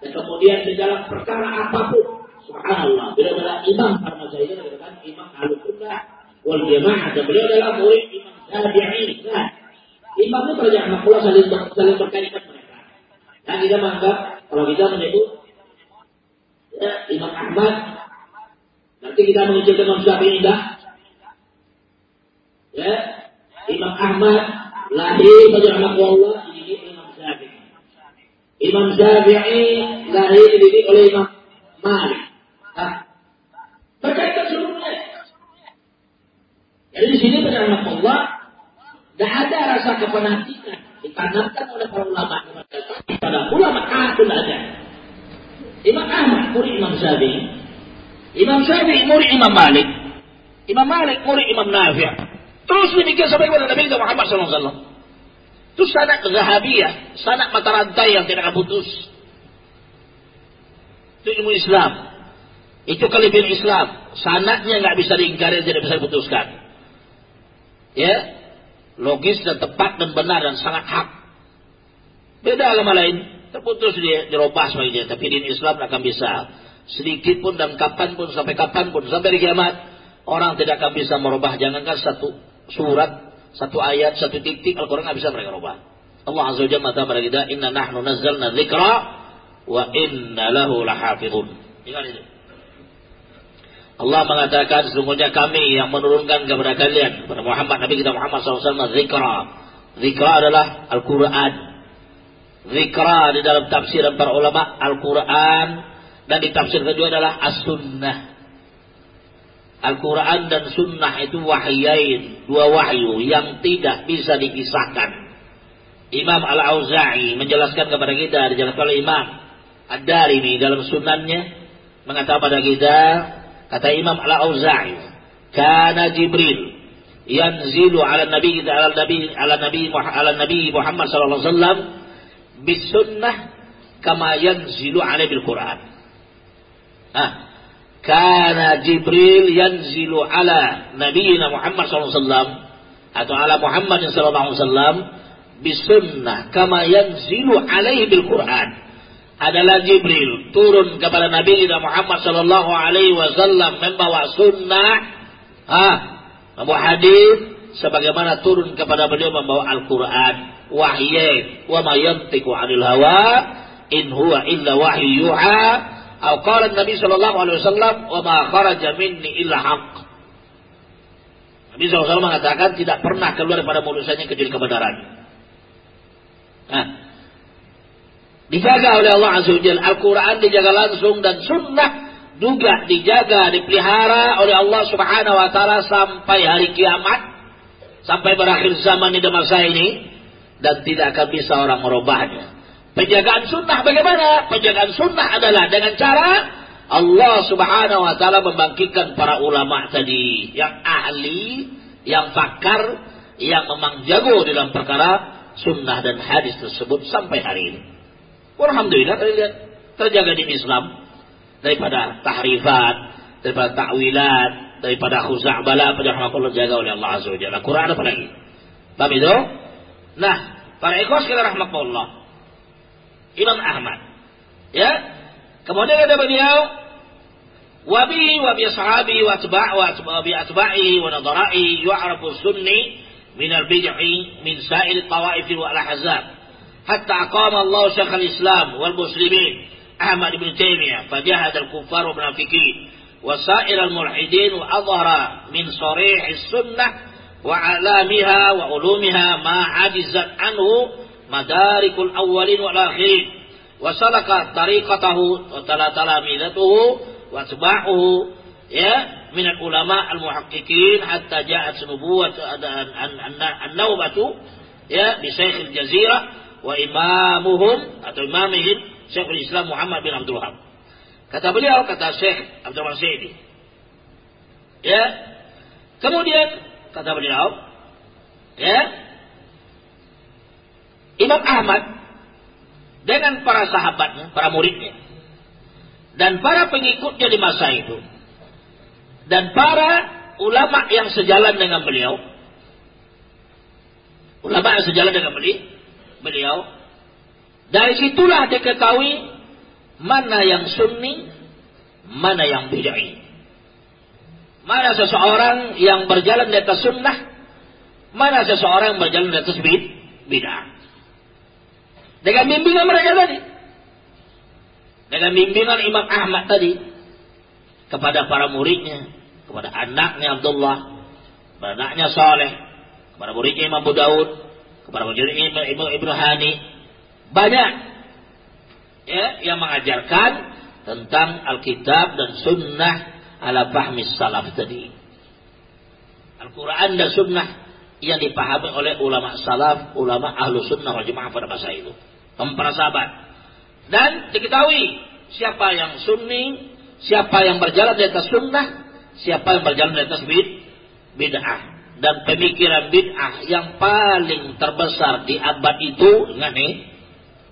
dan kemudian di dalam perkara apa pun. Subhanallah, beliau adalah imam saya adalah imam al-sunnah wal jamaah dan beliau adalah murid imam Syafi'i. Nah, imam itu para jamaah saling berkaitan Nah kita menganggap kalau kita menyebut ya, Imam Ahmad, nanti kita mengucapkan Imam Syafi'i enggak? Ya, Imam Ahmad lahir pada Allah ini Imam Syafi'i. Imam Syafi'i lahir dididik oleh Imam Malik. Nah, berkaitan seluruhnya. Jadi di sini pada Allah tidak ada rasa kepenatikan ditanamkan oleh para ulama pada ulama akun ada. Imam Ahmad murid Imam Syafi'i. Imam Syafi'i murid Imam Malik. Imam Malik murid Imam Nafi'. Terus demikian sampai kepada Nabi Muhammad SAW. Itu sanak zahabiyah, sanak mata rantai yang tidak putus. Itu ilmu Islam. Itu kelebihan Islam. Sanatnya nggak bisa diingkari, tidak bisa diputuskan. Ya, logis dan tepat dan benar dan sangat hak. Beda agama lain, terputus dia dirobah sebagainya. Tapi di Islam akan bisa. Sedikit pun dan kapan pun sampai kapan pun sampai di kiamat orang tidak akan bisa merubah. Jangankan satu surat, satu ayat, satu titik Al-Quran nggak bisa mereka rubah. Allah Azza wa Jalla pada kita, Inna nahnu nazzalna dzikra wa inna lahu lahafidhun. Ingat itu. Allah mengatakan sesungguhnya kami yang menurunkan kepada kalian kepada Muhammad Nabi kita Muhammad SAW zikra. Zikra adalah Al-Quran. Zikra di dalam tafsiran para ulama Al-Quran dan di tafsir kedua adalah As-Sunnah. Al-Quran dan Sunnah itu wahyain, dua wahyu yang tidak bisa dipisahkan. Imam Al-Auza'i menjelaskan kepada kita dijelaskan oleh Imam Ad-Darimi dalam sunannya mengatakan kepada kita Kata Imam Al-Auza'i, "Kana Jibril yanzilu ala Nabi ala Nabi ala Nabi ala Nabi Muhammad sallallahu alaihi wasallam bisunnah kama yanzilu alaihi bil Quran. Ah, kana Jibril yanzilu ala nabiyina Muhammad SAW atau ala Muhammad sallallahu alaihi wasallam bisunnah kama yanzilu alaihi bil Quran adalah Jibril turun kepada Nabi kita Muhammad sallallahu alaihi wasallam membawa sunnah ah membawa hadis sebagaimana turun kepada beliau membawa Al-Qur'an wahyi wa ma yantiqu 'anil hawa in huwa illa wahyu yuha atau qala Nabi sallallahu alaihi wasallam wa ma kharaja minni illa haqq. Nabi SAW mengatakan tidak pernah keluar daripada mulut saya kecuali kebenaran. Nah, dijaga oleh Allah Azza wa Al-Quran dijaga langsung dan sunnah juga dijaga, dipelihara oleh Allah Subhanahu wa taala sampai hari kiamat, sampai berakhir zaman di masa ini dan tidak akan bisa orang merubahnya. Penjagaan sunnah bagaimana? Penjagaan sunnah adalah dengan cara Allah subhanahu wa ta'ala membangkitkan para ulama tadi yang ahli, yang pakar, yang memang jago dalam perkara sunnah dan hadis tersebut sampai hari ini. Alhamdulillah terjaga di Islam daripada tahrifat, daripada takwilat, daripada khuza'bala, pada Allah jaga oleh Allah Azza wa Jalla. Quran apa lagi? Bab itu? Nah, para ikhwas kita rahmatullah. Imam Ahmad. Ya, Kemudian ada beliau wabi wabi sahabi wa atba' wa bi atba'i wa nadara'i yu'rafu sunni min al-bid'i min sa'il tawaif wal ahzab hatta aqama Allah syekh al-Islam wal muslimin Ahmad ibn Taimiyah fajahad al-kuffar wa munafiqin wa al-mulhidin wa adhara min sarih as-sunnah wa alamiha wa ulumiha ma ajizat anhu madarikul awwalin wal akhirin wasalaka tariqatahu wa talamidatuhu wa atba'uhu ya min ulama al-muhaqqiqin hatta ja'at nubuwat an-nawbatu ya bi Syekh al-Jazirah wa imamuhum atau imamihim Islam Muhammad bin Abdul Wahab. Kata beliau kata Syekh Abdul Masidi. Ya. Kemudian kata beliau ya Imam Ahmad dengan para sahabatnya, para muridnya, dan para pengikutnya di masa itu, dan para ulama yang sejalan dengan beliau, ulama yang sejalan dengan beliau, dari situlah diketahui mana yang sunni, mana yang bid'ah. Mana seseorang yang berjalan di atas sunnah, mana seseorang yang berjalan di atas bid'ah. Dengan bimbingan mereka tadi. Dengan bimbingan Imam Ahmad tadi. Kepada para muridnya. Kepada anaknya Abdullah. Kepada anaknya Saleh. Kepada muridnya Imam Abu Daud. Kepada muridnya Imam Ibnu Ibn Hani. Banyak. Ya, yang mengajarkan tentang Alkitab dan Sunnah ala fahmi salaf tadi. Al-Quran dan Sunnah yang dipahami oleh ulama salaf, ulama ahlu sunnah wal jemaah pada masa itu para sahabat. Dan diketahui siapa yang sunni, siapa yang berjalan di atas sunnah, siapa yang berjalan di atas bid, bid'ah. Dan pemikiran bid'ah yang paling terbesar di abad itu, ingat nih,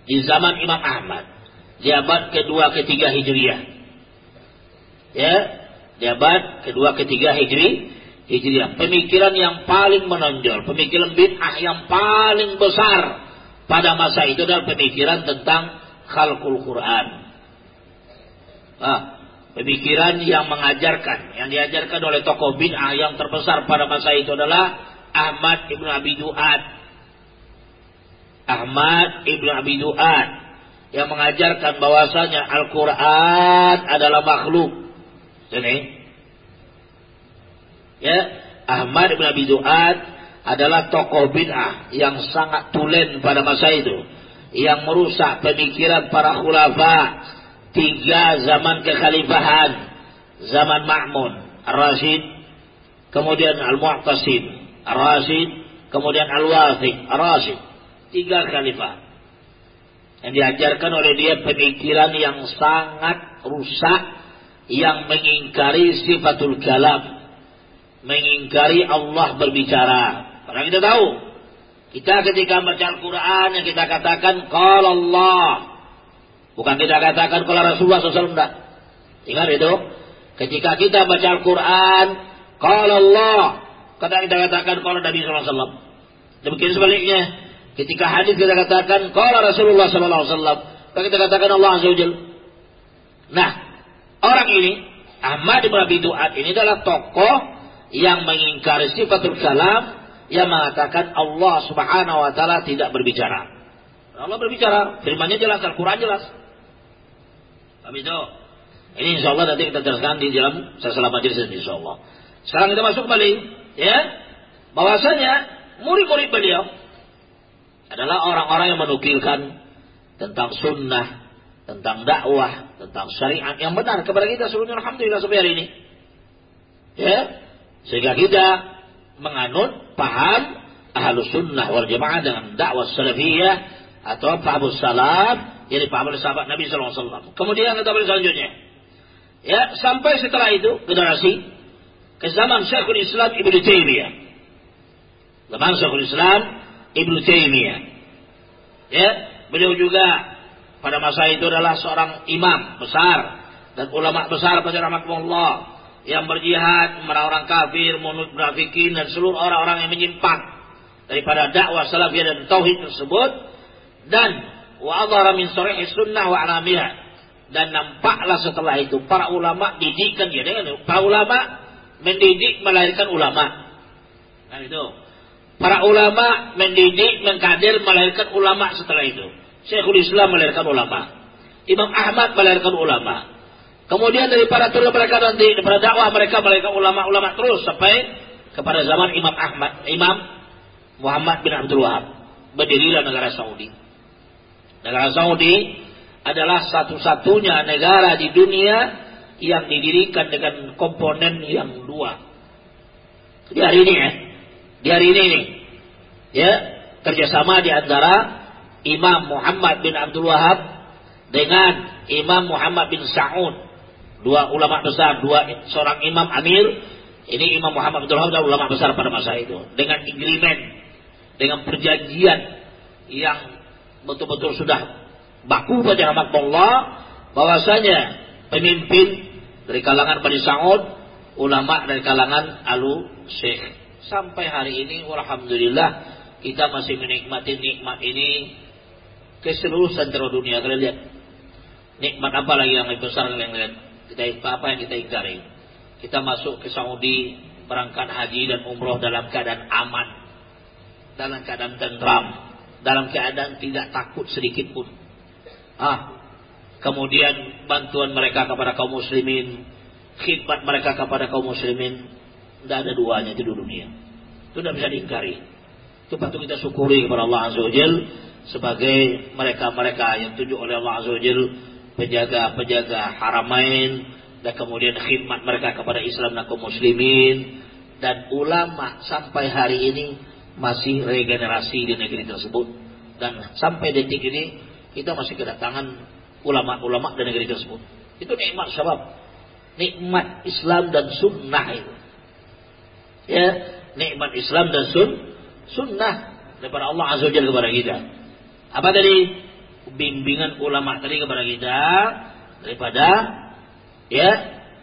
di zaman Imam Ahmad. Di abad kedua ketiga Hijriah. Ya, di abad kedua ketiga Hijri, Hijriah. Pemikiran yang paling menonjol, pemikiran bid'ah yang paling besar pada masa itu adalah pemikiran tentang khalqul Quran. Ah, pemikiran yang mengajarkan, yang diajarkan oleh tokoh bid'ah yang terbesar pada masa itu adalah Ahmad ibnu Abi Duat. Ahmad ibnu Abi Duat yang mengajarkan bahwasanya Al-Quran adalah makhluk. Jadi, ya Ahmad ibnu Abi Duat adalah tokoh bid'ah yang sangat tulen pada masa itu. Yang merusak pemikiran para khulafa tiga zaman kekhalifahan. Zaman Ma'mun Ar-Rasyid kemudian Al-Mu'tasim Ar-Rasyid kemudian Al-Wathiq Ar-Rasyid tiga khalifah. Yang diajarkan oleh dia pemikiran yang sangat rusak yang mengingkari sifatul kalam mengingkari Allah berbicara karena kita tahu Kita ketika baca Al-Quran yang kita katakan kalau Allah. Bukan kita katakan kalau Rasulullah SAW enggak. Ingat itu. Ketika kita baca Al-Quran. Kalau Allah. Kata kita katakan kalau Nabi SAW. Demikian sebaliknya. Ketika hadis kita katakan kalau Rasulullah SAW. Kita katakan Allah Azza Nah, orang ini Ahmad bin Abi Duat ini adalah tokoh yang mengingkari sifatul kalam yang mengatakan Allah Subhanahu wa taala tidak berbicara. Allah berbicara, firman-Nya jelas, Al-Qur'an jelas. Tapi itu ini insya Allah nanti kita jelaskan di dalam sesalah majelis insya Allah. Sekarang kita masuk kembali, ya, bahwasanya murid-murid beliau adalah orang-orang yang menukilkan tentang sunnah, tentang dakwah, tentang syariat yang benar kepada kita seluruhnya alhamdulillah sampai hari ini. Ya, sehingga kita menganut paham ahlu sunnah wal jamaah dengan dakwah salafiyah atau paham salaf, jadi paham sahabat Nabi SAW. Kemudian kita selanjutnya. Ya, sampai setelah itu generasi ke zaman Syekhul Islam Ibnu Taimiyah. Zaman Syekhul Islam Ibnu Taimiyah. Ya, beliau juga pada masa itu adalah seorang imam besar dan ulama besar pada rahmatullah yang berjihad melarang orang kafir, munafikin dan seluruh orang-orang yang menyimpang daripada dakwah salafiyah dan tauhid tersebut dan wa min sunnah wa alamiha dan nampaklah setelah itu para ulama didikkan dia dengan para ulama mendidik melahirkan ulama. Nah itu. Para ulama mendidik, mengkader melahirkan ulama setelah itu. Syekhul Islam melahirkan ulama. Imam Ahmad melahirkan ulama. Kemudian dari para turun mereka nanti, daripada dakwah mereka melahirkan ulama-ulama terus sampai kepada zaman Imam Ahmad, Imam Muhammad bin Abdul Wahab. Berdirilah negara Saudi. Negara Saudi adalah satu-satunya negara di dunia yang didirikan dengan komponen yang dua. Di hari ini ya, di hari ini nih, ya kerjasama di antara Imam Muhammad bin Abdul Wahab dengan Imam Muhammad bin Saud, dua ulama besar, dua seorang Imam Amir. Ini Imam Muhammad bin Abdul Wahab adalah ulama besar pada masa itu, dengan agreement, dengan perjanjian yang betul-betul sudah baku pada Allah bahwasanya pemimpin dari kalangan Bani Sa'ud, ulama dari kalangan Alu Syekh. Sampai hari ini alhamdulillah kita masih menikmati nikmat ini ke seluruh dunia. Kalian lihat nikmat apa lagi yang lebih besar kalian lihat? Kita apa yang kita ingkari? Kita masuk ke Saudi berangkat haji dan umroh dalam keadaan aman, dalam keadaan tentram, dalam keadaan tidak takut sedikit pun Ah, kemudian bantuan mereka kepada kaum muslimin, khidmat mereka kepada kaum muslimin, tidak ada duanya di dunia. Itu tidak bisa diingkari. Itu patut kita syukuri kepada Allah Azza wa sebagai mereka-mereka yang tunjuk oleh Allah Azza wa penjaga-penjaga haramain dan kemudian khidmat mereka kepada Islam dan kaum muslimin dan ulama sampai hari ini masih regenerasi di negeri tersebut dan sampai detik ini kita masih kedatangan ulama-ulama dari negeri tersebut. Itu nikmat sebab nikmat Islam dan sunnah itu. Ya, nikmat Islam dan sun, sunnah daripada Allah Azza Wajalla kepada kita. Apa tadi? Bimbingan ulama tadi kepada kita daripada ya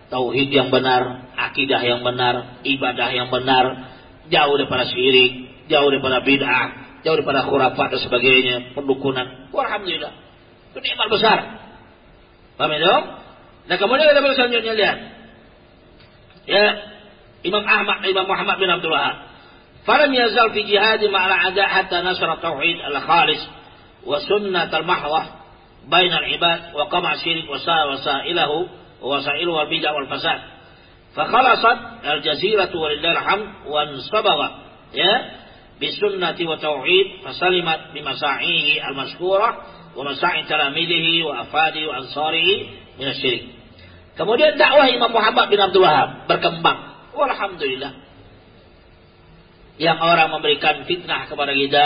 tauhid yang benar, akidah yang benar, ibadah yang benar, jauh daripada syirik, jauh daripada bid'ah, jauh daripada khurafat dan sebagainya, pendukunan. Alhamdulillah. Itu nikmat besar. Paham itu? Dan kemudian kita selanjutnya lihat. Ya, Imam Ahmad, Imam Muhammad bin Abdul Wahab. Falam yazal fi jihadi ma'al ada hatta nasra tauhid al-khalis wa sunnat al-mahwah bain al-ibad wa qama' syirik wa wasailahu wa wasailu wal bid'ah wal fasad. Fakhalasat al-jaziratu walillahi alhamd wa ansabagha ya bisunnati wa tauhid fasalimat bimasa'ihi al-mashkurah wa masa'i talamidihi wa afadi wa ansarihi min syirik. Kemudian dakwah Imam Muhammad bin Abdul Wahab berkembang. Alhamdulillah. Yang orang memberikan fitnah kepada kita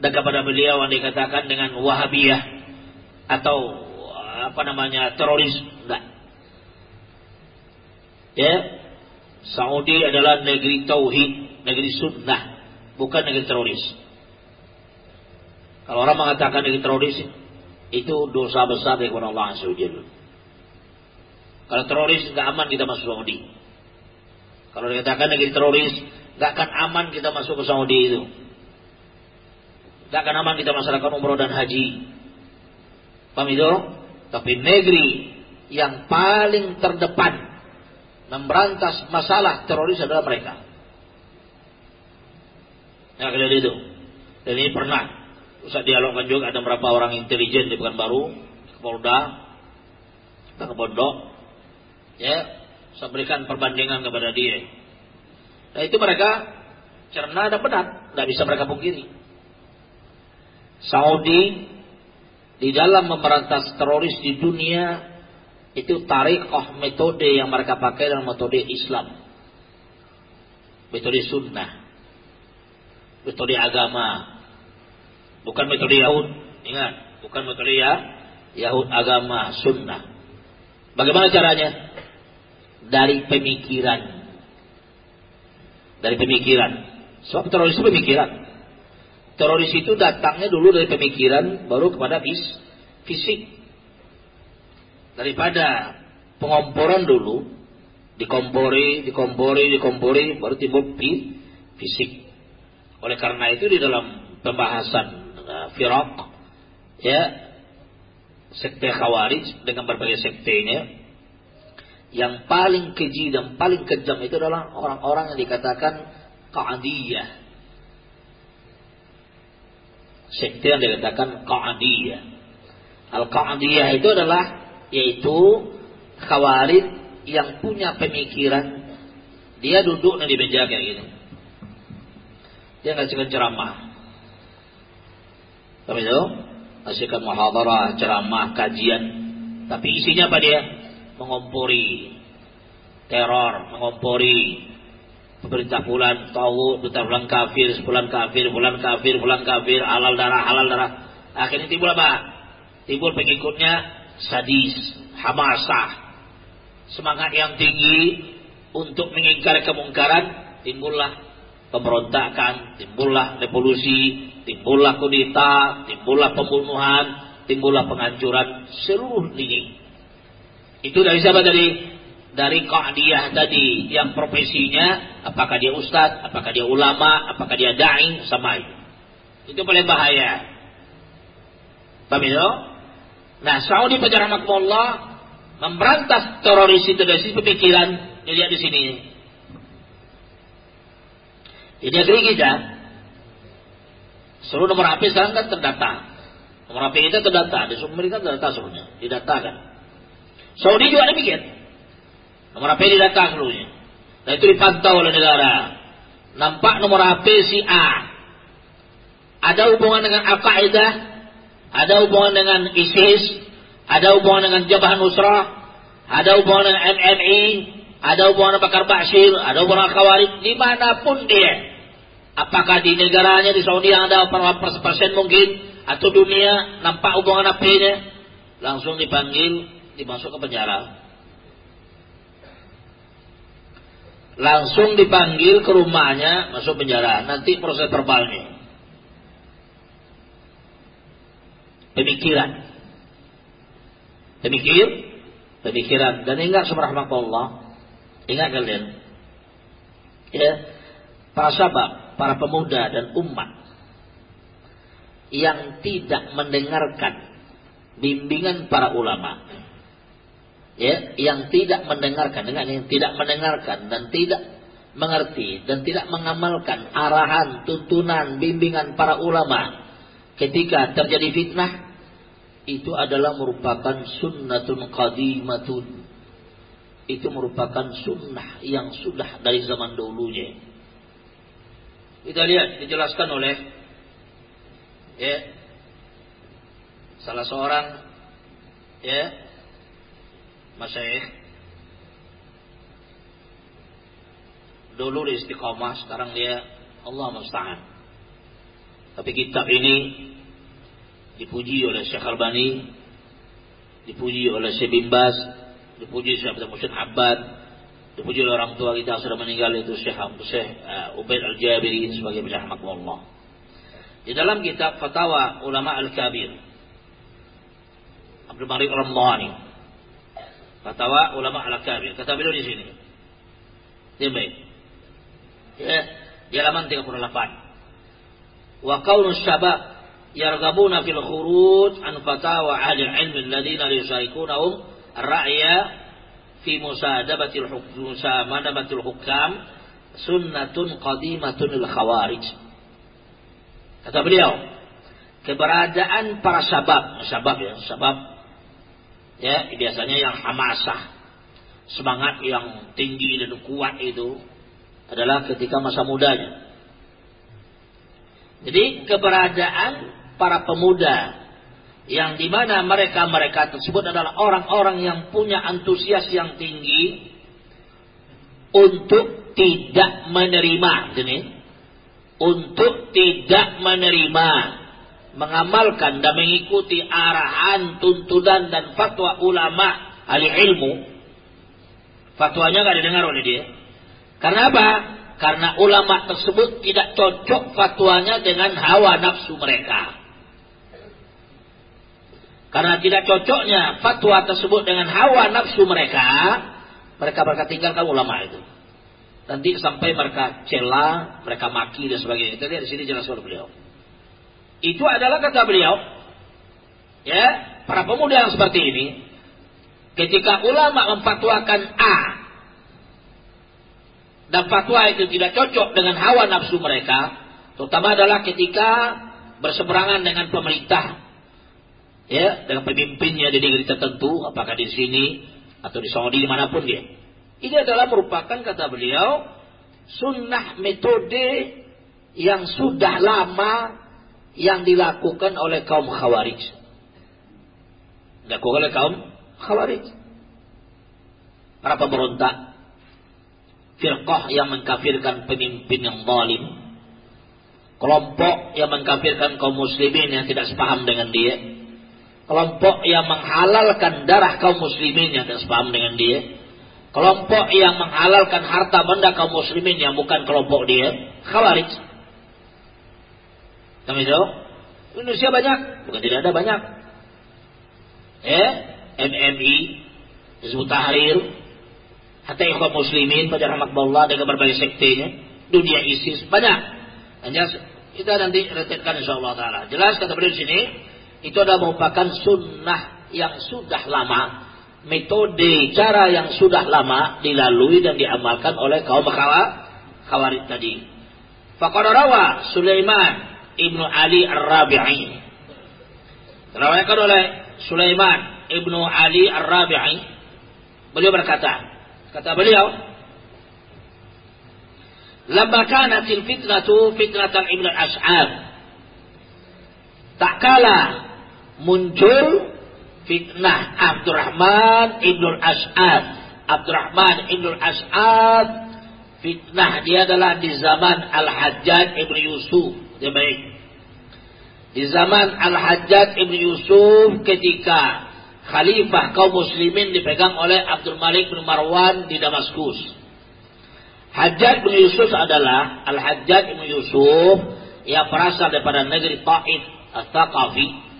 dan kepada beliau yang dikatakan dengan Wahabiyah atau apa namanya teroris enggak. Ya. Saudi adalah negeri tauhid, negeri sunnah bukan negeri teroris. Kalau orang mengatakan ini teroris, itu dosa besar dari Allah Azza Kalau teroris nggak aman kita masuk Saudi. Kalau dikatakan negeri teroris, nggak akan aman kita masuk ke Saudi itu. Nggak akan aman kita masyarakat umroh dan haji. Paham itu? Tapi negeri yang paling terdepan memberantas masalah teroris adalah mereka. Ya, kalian itu. Dan ini pernah Ustaz dialogkan juga ada beberapa orang intelijen di Pekanbaru, Polda, kita ke ya, saya berikan perbandingan kepada dia. Nah itu mereka cerna dan benar, tidak bisa mereka pungkiri. Saudi di dalam memberantas teroris di dunia itu tarik oh metode yang mereka pakai dalam metode Islam, metode sunnah, metode agama, Bukan metode Yahud. Ingat, bukan metode ya Yahud agama sunnah. Bagaimana caranya? Dari pemikiran. Dari pemikiran. Sebab teroris itu pemikiran. Teroris itu datangnya dulu dari pemikiran, baru kepada fis, fisik. Daripada pengomporan dulu, dikompori, dikompori, dikompori, baru timbul fisik. Oleh karena itu di dalam pembahasan uh, firaq ya sekte khawarij dengan berbagai sektenya yang paling keji dan paling kejam itu adalah orang-orang yang dikatakan Qa'adiyah sekte yang dikatakan Qa'adiyah Al-Qa'adiyah itu adalah yaitu khawarij yang punya pemikiran. Dia duduk di meja kayak gini dia ngasihkan ceramah. Kami itu? Asyikkan muhadarah, ceramah, kajian. Tapi isinya apa dia? Mengompori teror, mengompori pemerintah bulan tahu, pemerintah bulan kafir, sebulan kafir, bulan kafir, bulan kafir, halal darah, halal darah. Akhirnya timbul apa? Timbul pengikutnya sadis, hamasah, semangat yang tinggi untuk mengingkari kemungkaran, timbullah pemberontakan, timbullah revolusi, timbullah kudeta, timbullah pembunuhan, timbullah penghancuran seluruh lini. Itu dari siapa tadi? Dari Qa'diyah tadi yang profesinya apakah dia ustadz, apakah dia ulama, apakah dia dai sama itu. Itu paling bahaya. Paham itu? Nah, Saudi Allah memberantas teroris itu dari sisi pemikiran. Dilihat di sini. Jadi negeri kita Seluruh nomor HP sekarang kan terdata. Nomor HP kita terdata. Di Amerika terdata seluruhnya. Didatakan. Saudi juga demikian. Nomor HP didata seluruhnya. Dan itu dipantau oleh negara. Nampak nomor HP si A. Ada hubungan dengan Al-Qaeda. Ada hubungan dengan ISIS. Ada hubungan dengan Jabah Nusrah. Ada hubungan dengan MMI. Ada hubungan dengan Bakar Bashir. Ada hubungan dengan Khawarij. Di mana pun dia Apakah di negaranya di Saudi yang ada persen mungkin atau dunia nampak hubungan apinya langsung dipanggil dimasuk ke penjara. Langsung dipanggil ke rumahnya masuk penjara. Nanti proses verbalnya. Pemikiran. Pemikir, pemikiran dan ingat Allah. Ingat kalian. Ya, para sahabat para pemuda dan umat yang tidak mendengarkan bimbingan para ulama ya yang tidak mendengarkan. Dengan yang tidak mendengarkan dan tidak mengerti dan tidak mengamalkan arahan tuntunan bimbingan para ulama ketika terjadi fitnah itu adalah merupakan sunnatun qadimatun. Itu merupakan sunnah yang sudah dari zaman dulunya kita lihat dijelaskan oleh ya salah seorang ya masyaikh dulu di istiqomah sekarang dia Allah musta'an tapi kitab ini dipuji oleh Syekh Albani dipuji oleh Syekh Bimbas dipuji Syekh Abdul Musyid Abbad dipuji oleh orang tua kita sudah meninggal itu Syekh Syekh uh, Ubaid Al-Jabiri sebagai rahmatullah. Di dalam kitab Fatwa Ulama Al-Kabir. Abdul Malik Ramadhani. Fatwa Ulama Al-Kabir. Kata beliau di sini. Dia baik. Ya, di halaman 38. Wa kaunu syabab yargabuna fil khuruj an fatawa ahli ilm alladhina yusaikunahum ar-ra'ya fi musadabatil hukm musamadabatil hukam sunnatun qadimatun lil khawarij kata beliau keberadaan para sabab sabab ya sabab ya biasanya yang hamasah semangat yang tinggi dan kuat itu adalah ketika masa mudanya. Jadi keberadaan para pemuda yang di mana mereka-mereka tersebut adalah orang-orang yang punya antusias yang tinggi untuk tidak menerima ini untuk tidak menerima mengamalkan dan mengikuti arahan tuntunan dan fatwa ulama ahli ilmu fatwanya nggak didengar oleh dia karena apa karena ulama tersebut tidak cocok fatwanya dengan hawa nafsu mereka karena tidak cocoknya fatwa tersebut dengan hawa nafsu mereka, mereka mereka tinggalkan ulama itu. Nanti sampai mereka cela, mereka maki dan sebagainya. Kita lihat di sini jelas oleh beliau. Itu adalah kata beliau, ya para pemuda yang seperti ini, ketika ulama memfatwakan A dan fatwa itu tidak cocok dengan hawa nafsu mereka, terutama adalah ketika berseberangan dengan pemerintah ya dengan pemimpinnya di negeri tertentu apakah di sini atau di Saudi di mana pun dia. Ini adalah merupakan kata beliau sunnah metode yang sudah lama yang dilakukan oleh kaum khawarij. Dilakukan oleh kaum khawarij. Para pemberontak. Firqah yang mengkafirkan pemimpin yang zalim. Kelompok yang mengkafirkan kaum muslimin yang tidak sepaham dengan dia. Kelompok yang menghalalkan darah kaum muslimin yang tidak sepaham dengan dia, kelompok yang menghalalkan harta benda kaum muslimin yang bukan kelompok dia, khawarij. Kami tahu, Indonesia banyak, bukan tidak ada banyak. Eh, MMI, Hizbut Tahrir, hatta ikhwan muslimin pada rahmatullah dengan berbagai sektenya, dunia ISIS banyak. Hanya kita nanti retetkan insyaallah taala. Jelas kata beliau di sini, itu adalah merupakan sunnah yang sudah lama. Metode cara yang sudah lama dilalui dan diamalkan oleh kaum khawarij tadi. Faqad rawa Sulaiman ibnu Ali Ar-Rabi'i Terawaikan oleh Sulaiman ibnu Ali Ar-Rabi'i beliau berkata kata beliau lamma kanatil fitnatu fitnatan ibnu al-ash'ab tak kala muncul fitnah Abdurrahman Ibnul As'ad. Abdurrahman Ibnul As'ad fitnah dia adalah di zaman Al-Hajjaj Ibn Yusuf. Dia baik. Di zaman Al-Hajjaj Ibn Yusuf ketika khalifah kaum muslimin dipegang oleh Abdul Malik bin Marwan di Damaskus. Hajjaj bin Yusuf adalah Al-Hajjaj bin Yusuf yang berasal daripada negeri Taif, Al-Thaqafi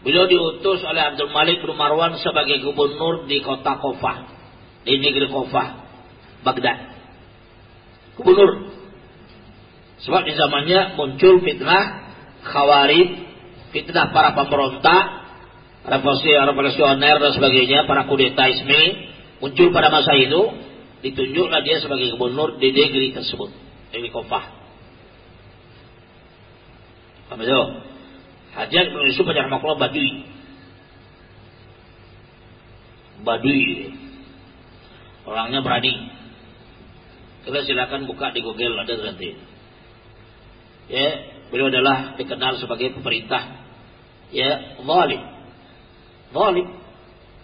Beliau diutus oleh Abdul Malik bin Marwan sebagai gubernur di kota Kofah, di negeri Kofah, Baghdad. Gubernur. Sebab di zamannya muncul fitnah khawarij, fitnah para pemberontak, revolusioner dan sebagainya, para kudeta ismi, muncul pada masa itu, ditunjuklah dia sebagai gubernur di negeri tersebut, negeri Kofah. Paham Hajat bin Yusuf pada rahmatullah Badui. Badui. Orangnya berani. Kita silakan buka di Google ada nanti. Ya, beliau adalah dikenal sebagai pemerintah ya zalim. Zalim.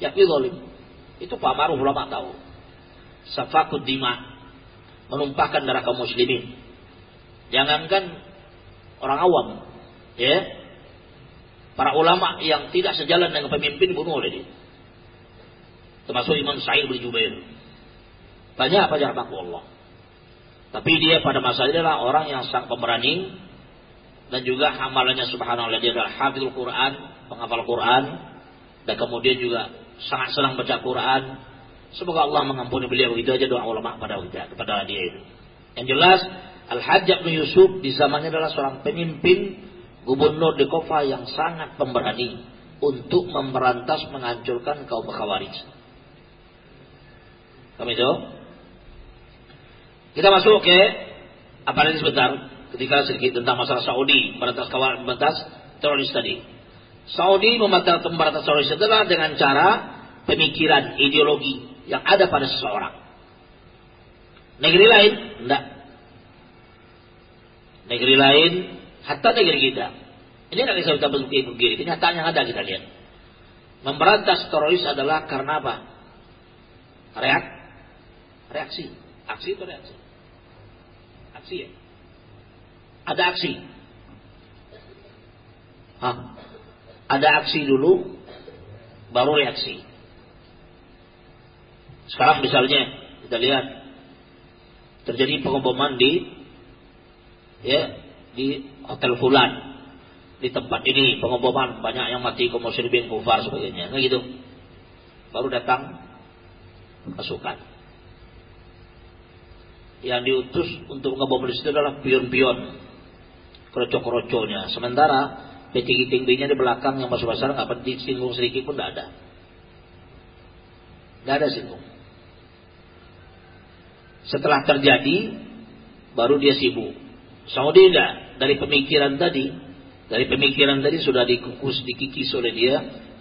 Yakni zalim. Itu Pak Maruf ulama tahu. Safakud dima. Menumpahkan darah kaum muslimin. Jangankan orang awam. Ya, Para ulama yang tidak sejalan dengan pemimpin bunuh oleh dia. Termasuk Imam Sa'id bin Jubair. Banyak apa Allah. Tapi dia pada masa itu adalah orang yang sangat pemberani dan juga hamalannya subhanallah dia adalah hafizul Quran, penghafal Quran dan kemudian juga sangat senang baca Quran. Semoga Allah mengampuni beliau begitu aja doa ulama pada kita kepada dia itu. Yang jelas Al-Hajjaj bin Yusuf di zamannya adalah seorang pemimpin gubernur di Kofa yang sangat pemberani untuk memberantas menghancurkan kaum Khawarij. Kami itu. Kita masuk ke apa ini sebentar ketika sedikit tentang masalah Saudi memberantas kawan memberantas teroris tadi. Saudi memberantas memberantas teroris adalah dengan cara pemikiran ideologi yang ada pada seseorang. Negeri lain enggak. Negeri lain hatta negeri kita. Ini tidak bisa kita bentuk begini. Kenyataan yang ada kita lihat. Memberantas teroris adalah karena apa? Reak, reaksi. Aksi itu reaksi. Aksi ya. Ada aksi. Hah? Ada aksi dulu, baru reaksi. Sekarang misalnya kita lihat terjadi pengeboman di ya di hotel Fulan di tempat ini pengeboman banyak yang mati kaum muslimin kufar sebagainya nah gitu baru datang pasukan yang diutus untuk ngebom situ adalah pion-pion. Kroco-kroconya sementara petinggi-tingginya di belakang yang masuk besar nggak penting singgung sedikit pun tidak ada. Tidak ada singgung. Setelah terjadi baru dia sibuk. Saudi enggak dari pemikiran tadi dari pemikiran tadi sudah dikukus dikikis oleh dia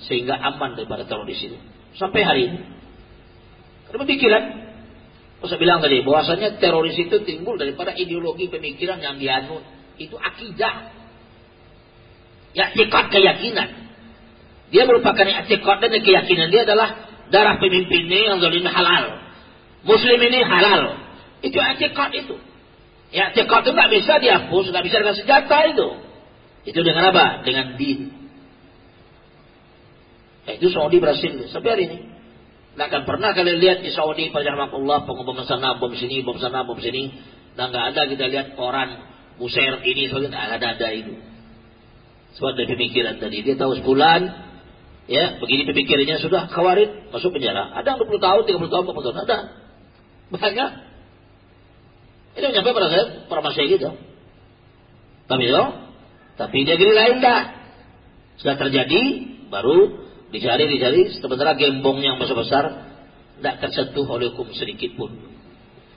sehingga aman daripada teroris itu sampai hari ini. Ada pemikiran saya bilang tadi bahwasanya teroris itu timbul daripada ideologi pemikiran yang dianut itu akidah ya tekad keyakinan dia merupakan etikot dan keyakinan dia adalah darah pemimpinnya yang zalim halal muslim ini halal itu etikot itu Ya, tekad itu nggak bisa dihapus, nggak bisa dengan senjata itu. Itu dengan apa? Dengan din. Ya, itu Saudi berhasil sampai hari ini. Nggak akan pernah kalian lihat di Saudi Allah pengobom sana, bom sini, bom sana, bom sini. Dan nggak ada kita lihat koran Buser ini, soalnya nggak ada ada itu. Sebab dari pemikiran tadi dia tahu sebulan, ya begini pemikirannya sudah kawarit masuk penjara. Ada yang 20 tahun, 30 tahun, 40 tahun ada. Banyak. Ini nyampe pada saya para masih gitu. Tapi itu, tapi negeri lain dah. Sudah terjadi, baru dicari dicari. Sementara gembong yang besar besar tidak tersentuh oleh hukum sedikit pun.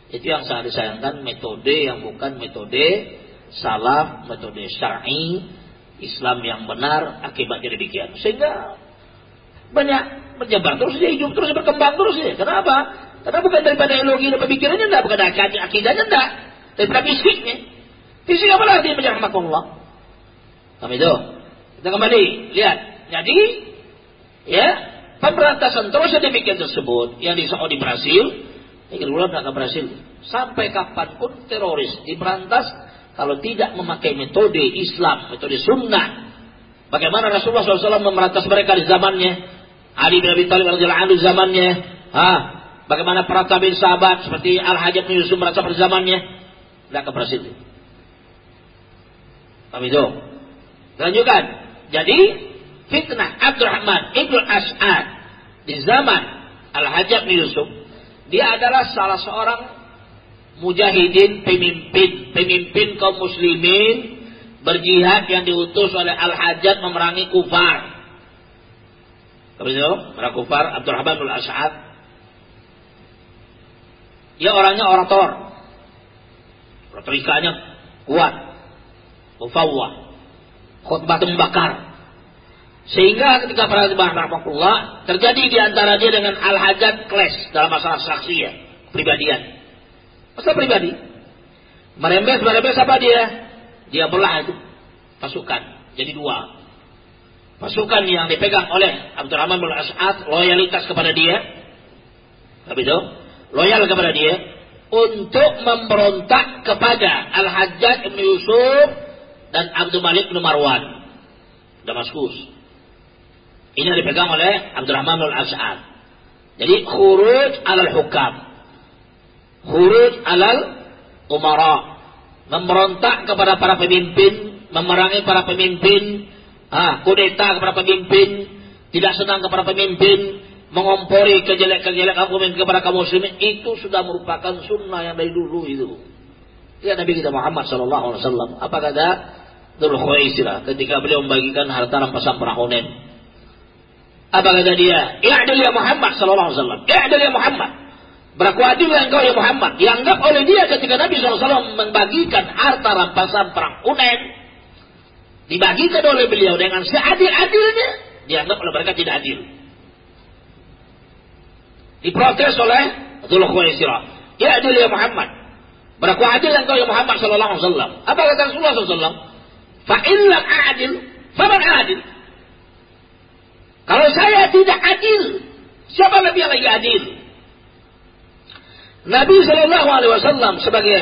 Itu yang sangat disayangkan metode yang bukan metode salaf, metode syar'i, Islam yang benar akibatnya demikian. Sehingga banyak menyebar terus dia hidup terus berkembang terus ya. Kenapa? Karena bukan daripada ideologi dan pemikirannya enggak, bukan dari akidahnya enggak, daripada fisiknya. Fisik apa lagi menjadi Allah? Kami itu. Kita kembali lihat. Jadi ya pemberantasan terus demikian tersebut yang di Saudi berhasil, Negeri Bulan tidak akan berhasil. Sampai kapan pun teroris diberantas kalau tidak memakai metode Islam, metode Sunnah. Bagaimana Rasulullah SAW memerantas mereka di zamannya, Ali bin Abi Thalib radhiyallahu anhu zamannya, ah, Bagaimana para tabiin sahabat seperti Al-Hajjaj bin Yusuf merasa pada zamannya tidak akan berhasil. Kami itu. Lanjutkan. Jadi fitnah Abdurrahman Ibnu As'ad di zaman Al-Hajjaj bin Yusuf dia adalah salah seorang mujahidin pemimpin pemimpin kaum muslimin berjihad yang diutus oleh Al-Hajjaj memerangi kufar. Kami itu, para kufar Abdurrahman bin As'ad dia orangnya orator. Retorikanya kuat. Mufawwah. Khutbah membakar. Sehingga ketika para rahmatullah terjadi di antara dia dengan al-hajat clash dalam masalah saksi ya, pribadian. Masalah pribadi. Merembes, merembes apa dia? Dia belah itu pasukan jadi dua. Pasukan yang dipegang oleh Abdurrahman bin As'ad loyalitas kepada dia. Tapi itu loyal kepada dia untuk memberontak kepada Al-Hajjaj bin Yusuf dan Abdul Malik bin Marwan Damaskus. Ini yang dipegang oleh Abdurrahman al-As'ad. Jadi khuruj alal hukam. Khuruj alal umara. Memberontak kepada para pemimpin memerangi para pemimpin, ah, kudeta kepada pemimpin, tidak senang kepada pemimpin, mengompori kejelek-kejelek pemimpin kepada kaum muslimin, itu sudah merupakan sunnah yang dari dulu itu. Ya Nabi kita Muhammad Sallallahu Alaihi Wasallam. Apa kata Dhul Khuwaisirah ketika beliau membagikan harta rampasan perang? Apa kata dia? I'adil ya Muhammad Sallallahu Alaihi Wasallam. I'adil ya Muhammad. Berlaku adil engkau ya Muhammad. Dianggap oleh dia ketika Nabi SAW membagikan harta rampasan perang Hunain. Dibagikan oleh beliau dengan seadil-adilnya. Dianggap oleh mereka tidak adil. Diprotes oleh Dhul Khuwaisirah. Ya adil ya Muhammad. Berlaku adil engkau ya Muhammad Sallallahu Alaihi Wasallam. Apa kata Rasulullah SAW? Fa'illam adil. Faman adil. Kalau saya tidak adil. Siapa lebih lagi adil? Nabi Shallallahu Alaihi Wasallam sebagai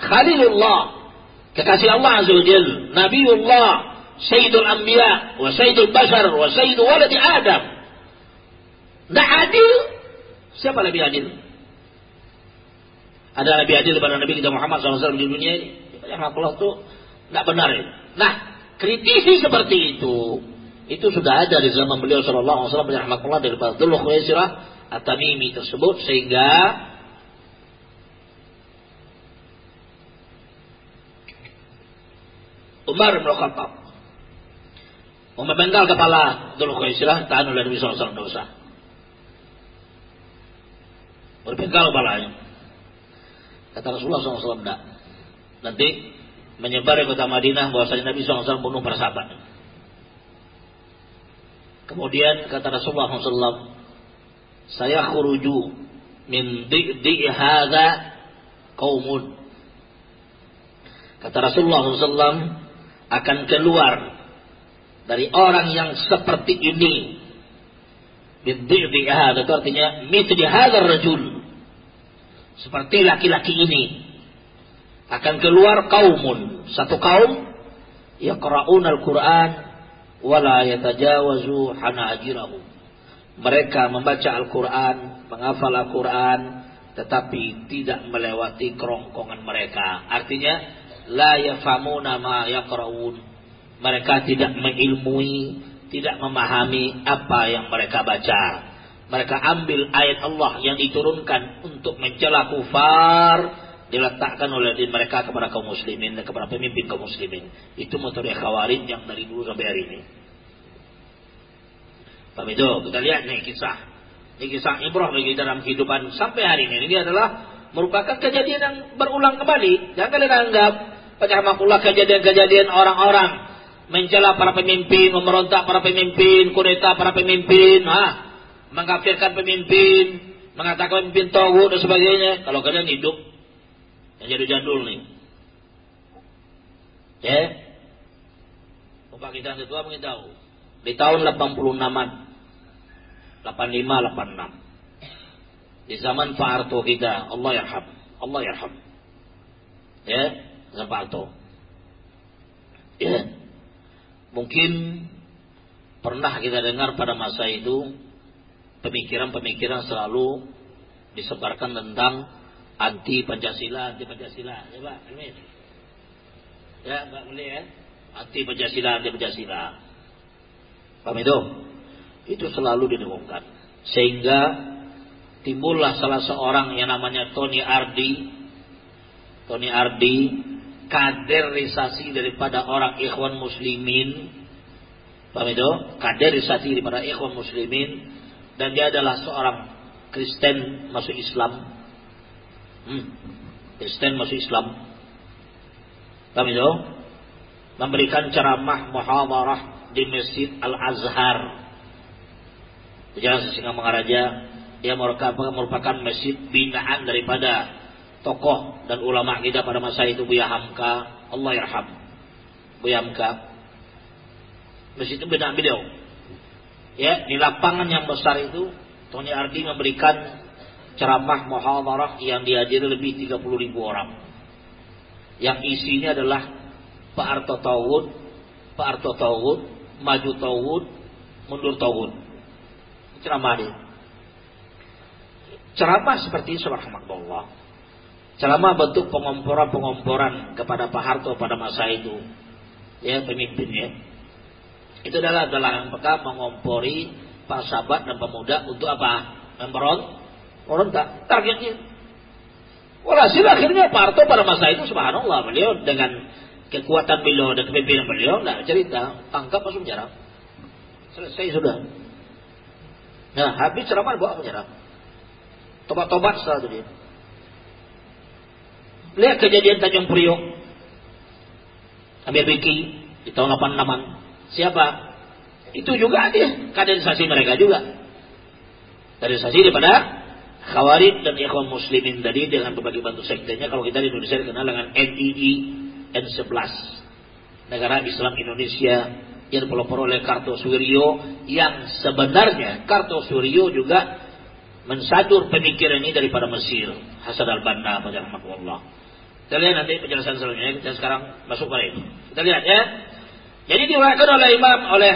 Khalilullah, kekasih Allah Azza Wajal, Nabiullah, Sayyidul Anbiya, wa Sayyidul Bashar, wa Sayyidul Waladi Adam. Tidak adil, siapa lebih adil? Ada lebih adil daripada Nabi kita Muhammad SAW di dunia ini? Yang Allah itu tidak benar ini. Nah, kritisi seperti itu, itu sudah ada di zaman beliau Shallallahu Alaihi Wasallam rahmatullah daripada Dhul Khuwaisirah At-Tamimi tersebut sehingga Umar bin Khattab memenggal kepala Dhul Khuwaisirah tahan oleh Nabi SAW dosa. Berpenggal kepalanya. Kata Rasulullah SAW tidak. Nanti menyebar di kota Madinah bahwasanya Nabi SAW bunuh para sahabat. Kemudian kata Rasulullah SAW, saya khuruju min di'di hadha kaumun. Kata Rasulullah SAW, akan keluar dari orang yang seperti ini. Bidhi'di hadha itu artinya mithli hadzal rajul. Seperti laki-laki ini akan keluar kaumun, satu kaum yaqra'un al-Qur'an wala yatajawazu hanajirahum. Mereka membaca Al-Qur'an, menghafal Al-Qur'an tetapi tidak melewati kerongkongan mereka. Artinya la yafhamuna ma yaqraun. Mereka tidak mengilmui, tidak memahami apa yang mereka baca. Mereka ambil ayat Allah yang diturunkan untuk mencela kufar diletakkan oleh mereka kepada kaum muslimin dan kepada pemimpin kaum muslimin. Itu metode khawarij yang dari dulu sampai hari ini. Paham itu? Kita lihat nih kisah. Ini kisah ibrah bagi dalam kehidupan sampai hari ini. Ini adalah merupakan kejadian yang berulang kembali. Jangan kalian anggap Rahmatullah kejadian-kejadian orang-orang mencela para pemimpin, memberontak para pemimpin, kudeta para pemimpin, ha? mengkafirkan pemimpin, mengatakan pemimpin tauhid dan sebagainya. Kalau kalian hidup yang jadi jadul nih. Ya. Bapak kita yang tua mungkin tahu. Di tahun 86-an. 85 86. Di zaman Pak Harto kita, Allah yarham. Allah yarham. Ya, Zapato. Ya. Mungkin pernah kita dengar pada masa itu pemikiran-pemikiran selalu disebarkan tentang anti Pancasila, anti Pancasila. Ya Pak, Amin. Ya, Pak boleh ya. Anti Pancasila, anti Pancasila. Paham itu? Itu selalu didengungkan. Sehingga timbullah salah seorang yang namanya Tony Ardi. Tony Ardi kaderisasi daripada orang ikhwan muslimin paham itu kaderisasi daripada ikhwan muslimin dan dia adalah seorang Kristen masuk Islam hmm. Kristen masuk Islam paham itu memberikan ceramah muhawarah di Masjid Al-Azhar Jalan Singa Mengaraja yang merupakan masjid binaan daripada tokoh dan ulama kita pada masa itu Buya Hamka, Allah yarham. Buya Hamka. Masjid itu benar beliau. Ya, di lapangan yang besar itu Tony Ardi memberikan ceramah muhawarah yang dihadiri lebih 30 ribu orang. Yang isinya adalah Pak Arto Tawud, Pak Arto Tawud, maju Tawud, mundur Tawud. Ceramah dia. Ceramah seperti subhanallah Selama bentuk pengomporan-pengomporan kepada Pak Harto pada masa itu. ya pemimpin ya. Itu adalah dalam mereka mengompori para sahabat dan pemuda untuk apa? Memberon, merontak. Targetnya. Walhasil akhirnya Pak Harto pada masa itu subhanallah beliau dengan kekuatan beliau dan kepemimpinan beliau tidak cerita. Tangkap masuk penjara. Selesai sudah. Nah habis ceramah bawa penjara. Tobat-tobat setelah itu dia. Lihat kejadian Tanjung Priok. Amir Biki di tahun 86 siapa? Itu juga dia. Kaderisasi mereka juga. Kaderisasi daripada Khawarij dan Ikhwan Muslimin tadi dengan berbagai bentuk sektenya kalau kita di Indonesia dikenal dengan NII N11 negara Islam Indonesia yang dipelopor oleh Kartosuwiryo yang sebenarnya Kartosuwiryo juga mensadur pemikiran ini daripada Mesir. Hasan al-Banna rahmatullah. Kita lihat nanti penjelasan selanjutnya. Kita sekarang masuk ke itu. Kita lihat ya. Jadi diwakilkan oleh imam oleh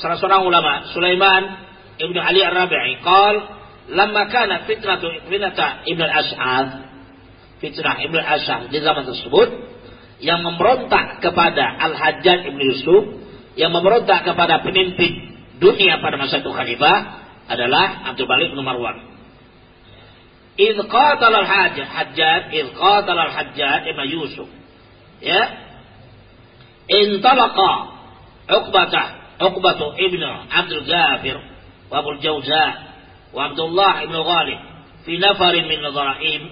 salah seorang ulama Sulaiman Ibnu Ali Ar-Rabi'i lama kana fitnatu fitnata Ibnu Ash'ad fitnah Ibnu Ash'ad di zaman tersebut yang memberontak kepada Al-Hajjaj Ibnu Yusuf yang memberontak kepada pemimpin dunia pada masa itu khalifah adalah Abdul Malik bin Marwan. Idh qatala al-Hajjaj, idh qatala al-Hajjaj Ibnu Yusuf. Ya. Intalaqa Uqbata, Uqbatu Ibnu Abdul Ghafir wa Abu Jawza وعبد الله بن غالب في نفر من نظرائهم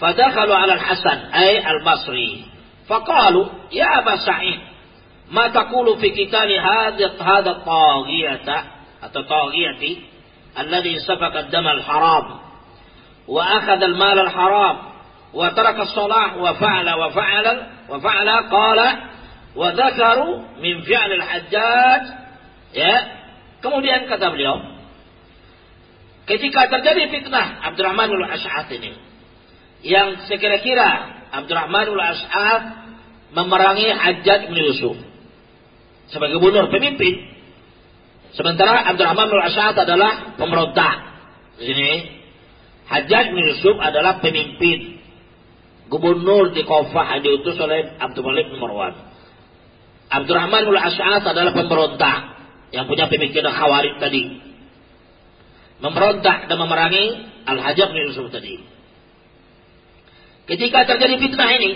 فدخلوا على الحسن أي البصري. فقالوا يا أبا سعيد ما تقول في قتال هذا هذا الطاغية الطاغية الذي سفك الدم الحرام وأخذ المال الحرام وترك الصلاة وفعل وفعل وفعل قال وذكروا من فعل الحجاج. ya kemudian kata beliau Ketika terjadi fitnah Abdurrahman al-Ash'ad ini. Yang sekira-kira Abdurrahman al-Ash'ad memerangi Hajjaj bin Yusuf. Sebagai gubernur, pemimpin. Sementara Abdurrahman al-Ash'ad adalah pemberontak. Di sini. Hajjaj bin Yusuf adalah pemimpin. Gubernur di Kofah yang diutus oleh Abdul Malik bin Marwan. Abdurrahman al-Ash'ad adalah pemberontak. Yang punya pemikiran khawarij tadi memberontak dan memerangi Al-Hajjaj bin Yusuf tadi. Ketika terjadi fitnah ini,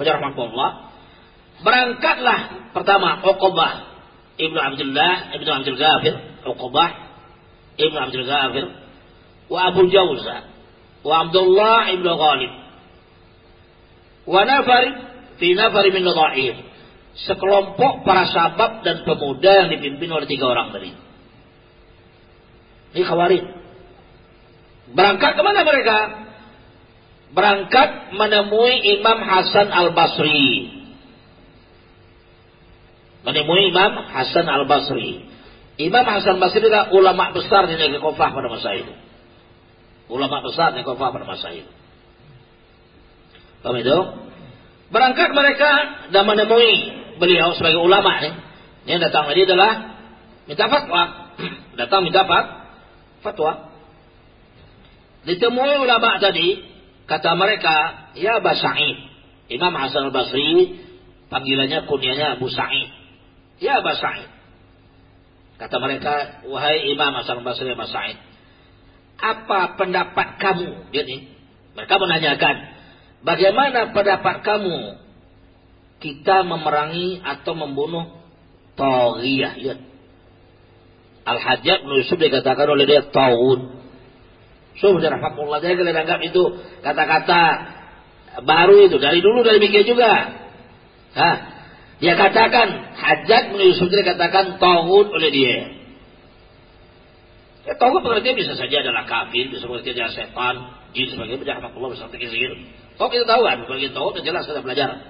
Allah, berangkatlah pertama Uqbah Ibnu Abdullah Ibnu Abdul Ghafir, Uqbah Ibnu Abdul Ghafir, wa Abu Jauza, wa Abdullah Ibnu Ghalib, wa nafar fi nafar min Nadair. Sekelompok para sahabat dan pemuda yang dipimpin oleh tiga orang tadi. Ini khawarij. Berangkat ke mana mereka? Berangkat menemui Imam Hasan al-Basri. Menemui Imam Hasan al-Basri. Imam Hasan Basri adalah ulama besar di negeri Kofah pada masa itu. Ulama besar di Kofah pada masa itu. Paham itu? Berangkat mereka dan menemui beliau sebagai ulama nih. Yang datang tadi adalah minta fatwa. datang minta fatwa fatwa. Ditemui ulama tadi, kata mereka, ya Abu. Imam Hasan al-Basri, panggilannya kunyanya Abu Sa'id. Ya Abu. Kata mereka, wahai Imam Hasan al-Basri Abu Sa'id. Apa pendapat kamu? Jadi, mereka menanyakan, bagaimana pendapat kamu kita memerangi atau membunuh Tawiyah? Ya. Al-Hajjaj bin Yusuf dikatakan oleh dia taun. Sudah rahmatullah. Jadi kalian anggap itu kata-kata baru itu. Dari dulu dari mikir juga. Hah? Dia katakan, Hajjaj bin Yusuf dikatakan taun oleh dia. Ya, tahu pengertian bisa saja adalah kafir, bisa pengertian adalah setan, jin sebagai rahmatullah bisa terkisir. Tahu kita tahu kan, bagi sudah jelas kita belajar.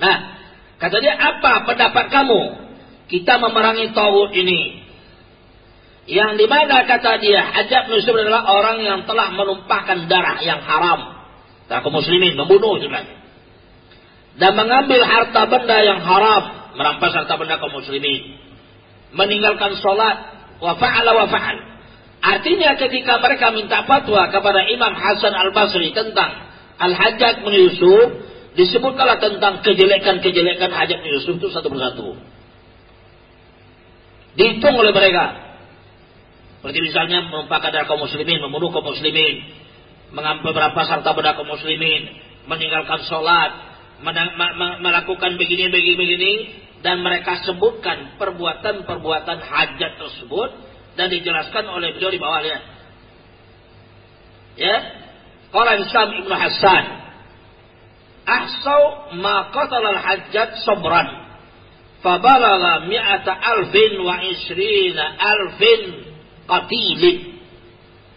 Nah, kata dia apa pendapat kamu kita memerangi Tawud ini. Yang di mana kata dia, Hajjab Nusuf adalah orang yang telah menumpahkan darah yang haram. Darah kaum muslimin, membunuh juga. Dan mengambil harta benda yang haram. Merampas harta benda kaum muslimin. Meninggalkan sholat. Wa fa'ala wa fa'al. Artinya ketika mereka minta fatwa kepada Imam Hasan al-Basri tentang Al-Hajjaj bin Yusuf, disebutkanlah tentang kejelekan-kejelekan hajat Yusuf itu satu persatu. Dihitung oleh mereka. Seperti misalnya menumpahkan darah kaum muslimin, membunuh kaum muslimin, mengambil beberapa sarta benda kaum muslimin, meninggalkan sholat, melakukan begini, begini, begini, dan mereka sebutkan perbuatan-perbuatan hajat tersebut dan dijelaskan oleh beliau di bawahnya. Ya, Qala Islam Ibnu Hassan, ahsau ma qatala al-hajjat fabalagha mi'ata alfin wa isrina alfin qatilin.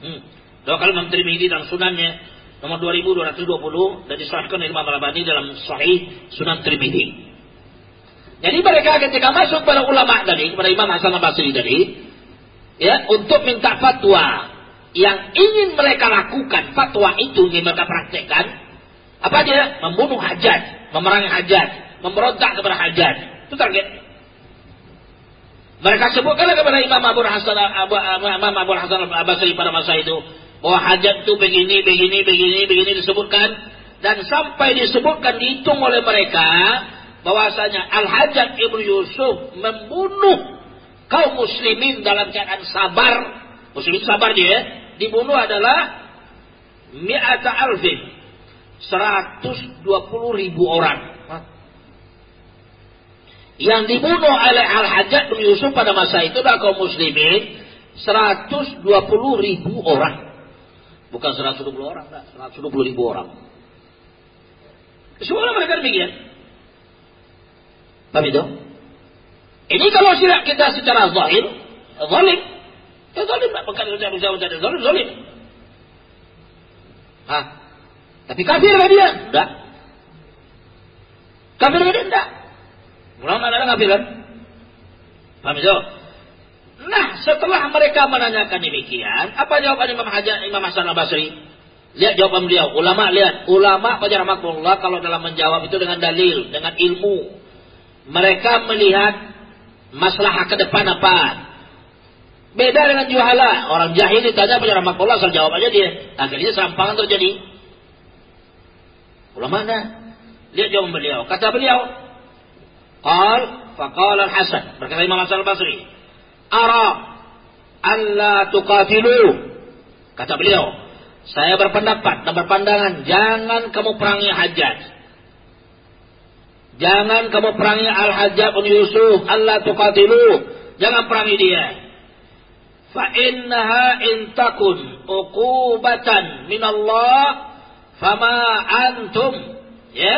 Hmm. Dua kali Imam Tirmidzi dalam sunannya nomor 2220 dan disahkan oleh Imam Al-Albani dalam Sahih Sunan Tirmidzi. Jadi mereka ketika masuk pada ulama tadi, kepada Imam Hasan Al-Basri tadi, ya, untuk minta fatwa yang ingin mereka lakukan, fatwa itu ingin mereka praktekkan, apa aja? Membunuh hajat, memerangi hajat, memberontak kepada hajat. Itu target. Mereka sebutkan kepada Imam Abu Hasan Abu, Imam Abu Hasan Basri pada masa itu bahwa hajat itu begini, begini, begini, begini disebutkan dan sampai disebutkan dihitung oleh mereka bahwasanya Al Hajat Ibnu Yusuf membunuh kaum muslimin dalam keadaan sabar. Muslimin sabar dia, dibunuh adalah mi'ata alfin. 120 ribu orang. Yang dibunuh oleh Al-Hajjaj bin Yusuf pada masa itu adalah kaum muslimin 120 ribu orang. Bukan 120 orang, 120 ribu orang. Semua mereka demikian. Paham itu? Ini kalau silap kita secara zahir, zalim. Ya zalim, bukan bisa zalim, zalim. Hah? Tapi kafir dia? Enggak. Kafir dia enggak. Ulama ada nggak bilang? Paham itu? Nah, setelah mereka menanyakan demikian, apa jawaban Imam Hajar, Imam Hasan Al Basri? Lihat jawaban beliau. Ulama lihat, ulama Makulullah kalau dalam menjawab itu dengan dalil, dengan ilmu. Mereka melihat masalah ke depan apa. Beda dengan juhala. Orang jahil ditanya Fajar Makulullah, asal jawab aja dia. Akhirnya serampangan terjadi. Ulama ada. Lihat jawaban beliau. Kata beliau, Qal faqala al-Hasan. Berkata Imam Hasan al-Basri ara alla tuqatilu. Kata beliau saya berpendapat dan berpandangan jangan kamu perangi Hajjaj jangan kamu perangi Al-Hajjaj bin Yusuf alla tuqatilu. Jangan perangi dia. Fa innaha in takun uqubatan min Allah fama antum ya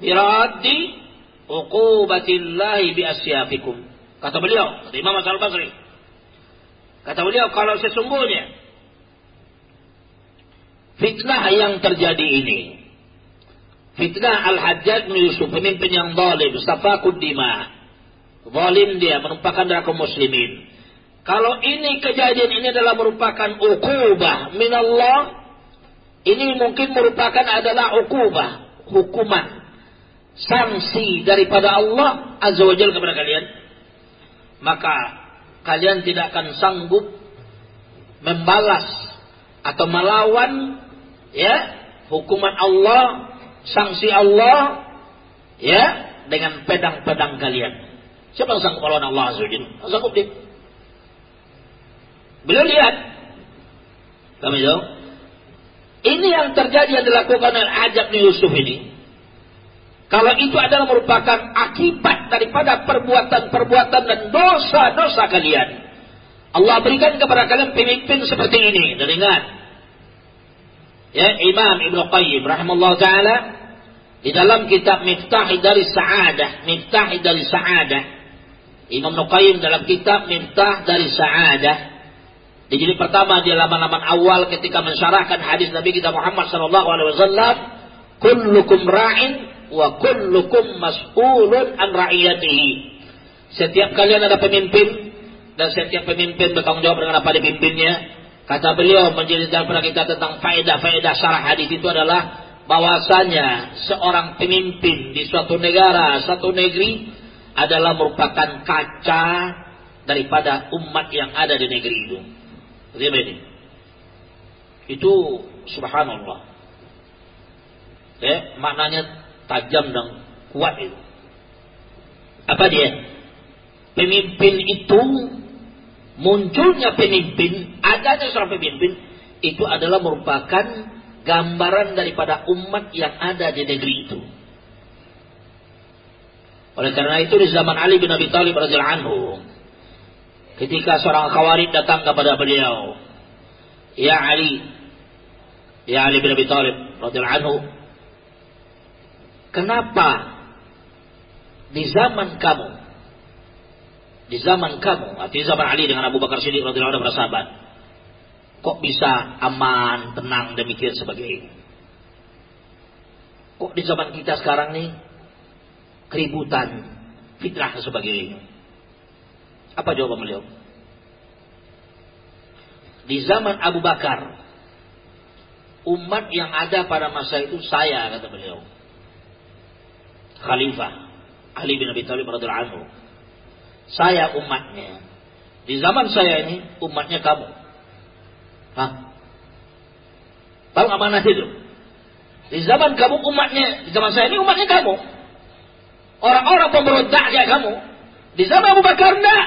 biraddi uqubatillahi bi asyafikum. Kata beliau, kata Imam Hasan Basri. Kata beliau, kalau sesungguhnya fitnah yang terjadi ini, fitnah Al-Hajjaj bin Yusuf, pemimpin yang zalim, safakud dima, zalim dia, menumpahkan darah kaum muslimin. Kalau ini kejadian ini adalah merupakan ukubah min Allah, ini mungkin merupakan adalah ukubah, hukuman sanksi daripada Allah Azza wa Jalla kepada kalian, maka kalian tidak akan sanggup membalas atau melawan ya hukuman Allah, sanksi Allah ya dengan pedang-pedang kalian. Siapa yang sanggup melawan Allah Azza wa? Sanggup dia. Beliau lihat. Kami tahu. Ini yang terjadi yang dilakukan oleh Ajab Yusuf ini kalau itu adalah merupakan akibat daripada perbuatan-perbuatan dan dosa-dosa kalian. Allah berikan kepada kalian pemimpin seperti ini. Dan ingat. Ya, Imam Ibn Qayyim rahimahullah ta'ala. Di dalam kitab Miftah dari Sa'adah. Miftah dari Sa'adah. Imam Ibn Qayyim dalam kitab Miftah dari Sa'adah. Di jilid pertama di halaman-halaman awal ketika mensyarahkan hadis Nabi kita Muhammad sallallahu alaihi wasallam, "Kullukum ra'in wa kullukum mas'ulun an ra'iyatihi. Setiap kalian ada pemimpin dan setiap pemimpin bertanggung jawab dengan apa dipimpinnya. Kata beliau menjelaskan kepada kita tentang faedah-faedah syarah hadis itu adalah bahwasanya seorang pemimpin di suatu negara, suatu negeri adalah merupakan kaca daripada umat yang ada di negeri itu. Itu subhanallah. Ya, maknanya tajam dan kuat itu. Apa dia? Pemimpin itu munculnya pemimpin, adanya seorang pemimpin itu adalah merupakan gambaran daripada umat yang ada di negeri itu. Oleh karena itu di zaman Ali bin Abi Thalib radhiyallahu anhu ketika seorang khawarij datang kepada beliau, "Ya Ali, ya Ali bin Abi Thalib radhiyallahu anhu, kenapa di zaman kamu di zaman kamu, artinya zaman Ali dengan Abu Bakar Siddiq radhiyallahu anhu bersahabat, kok bisa aman, tenang demikian sebagainya. Kok di zaman kita sekarang nih keributan, fitnah dan sebagainya. Apa jawaban beliau? Di zaman Abu Bakar, umat yang ada pada masa itu saya kata beliau. Khalifah Ali bin Abi Thalib radhiyallahu anhu. Saya umatnya. Di zaman saya ini umatnya kamu. Hah? Tahu mana itu? Di zaman kamu umatnya, di zaman saya ini umatnya kamu. Orang-orang pemberontak kayak kamu. Di zaman Abu Bakar enggak.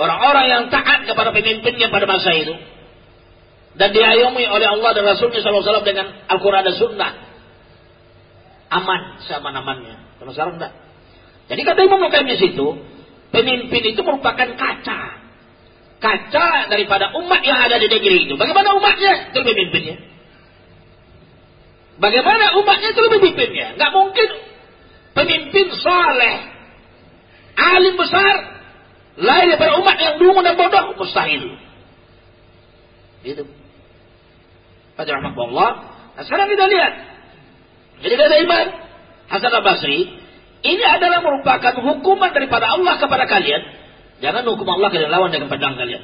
Orang-orang yang taat kepada pemimpinnya pada masa itu. Dan diayomi oleh Allah dan Rasulnya SAW dengan Al-Quran dan Sunnah. Aman, sama namanya. Kalau sekarang enggak. Jadi kata Imam Nukaim di situ, pemimpin itu merupakan kaca. Kaca daripada umat yang ada di negeri itu. Bagaimana umatnya? Itu pemimpinnya. Bagaimana umatnya itu pemimpinnya? Enggak mungkin pemimpin saleh, alim besar, lain daripada umat yang dungu dan bodoh, mustahil. Itu. Pada rahmatullah. Nah, sekarang kita lihat. Jadi kata Imam Hasan al-Basri, ini adalah merupakan hukuman daripada Allah kepada kalian. Jangan hukum Allah kalian lawan dengan pedang kalian.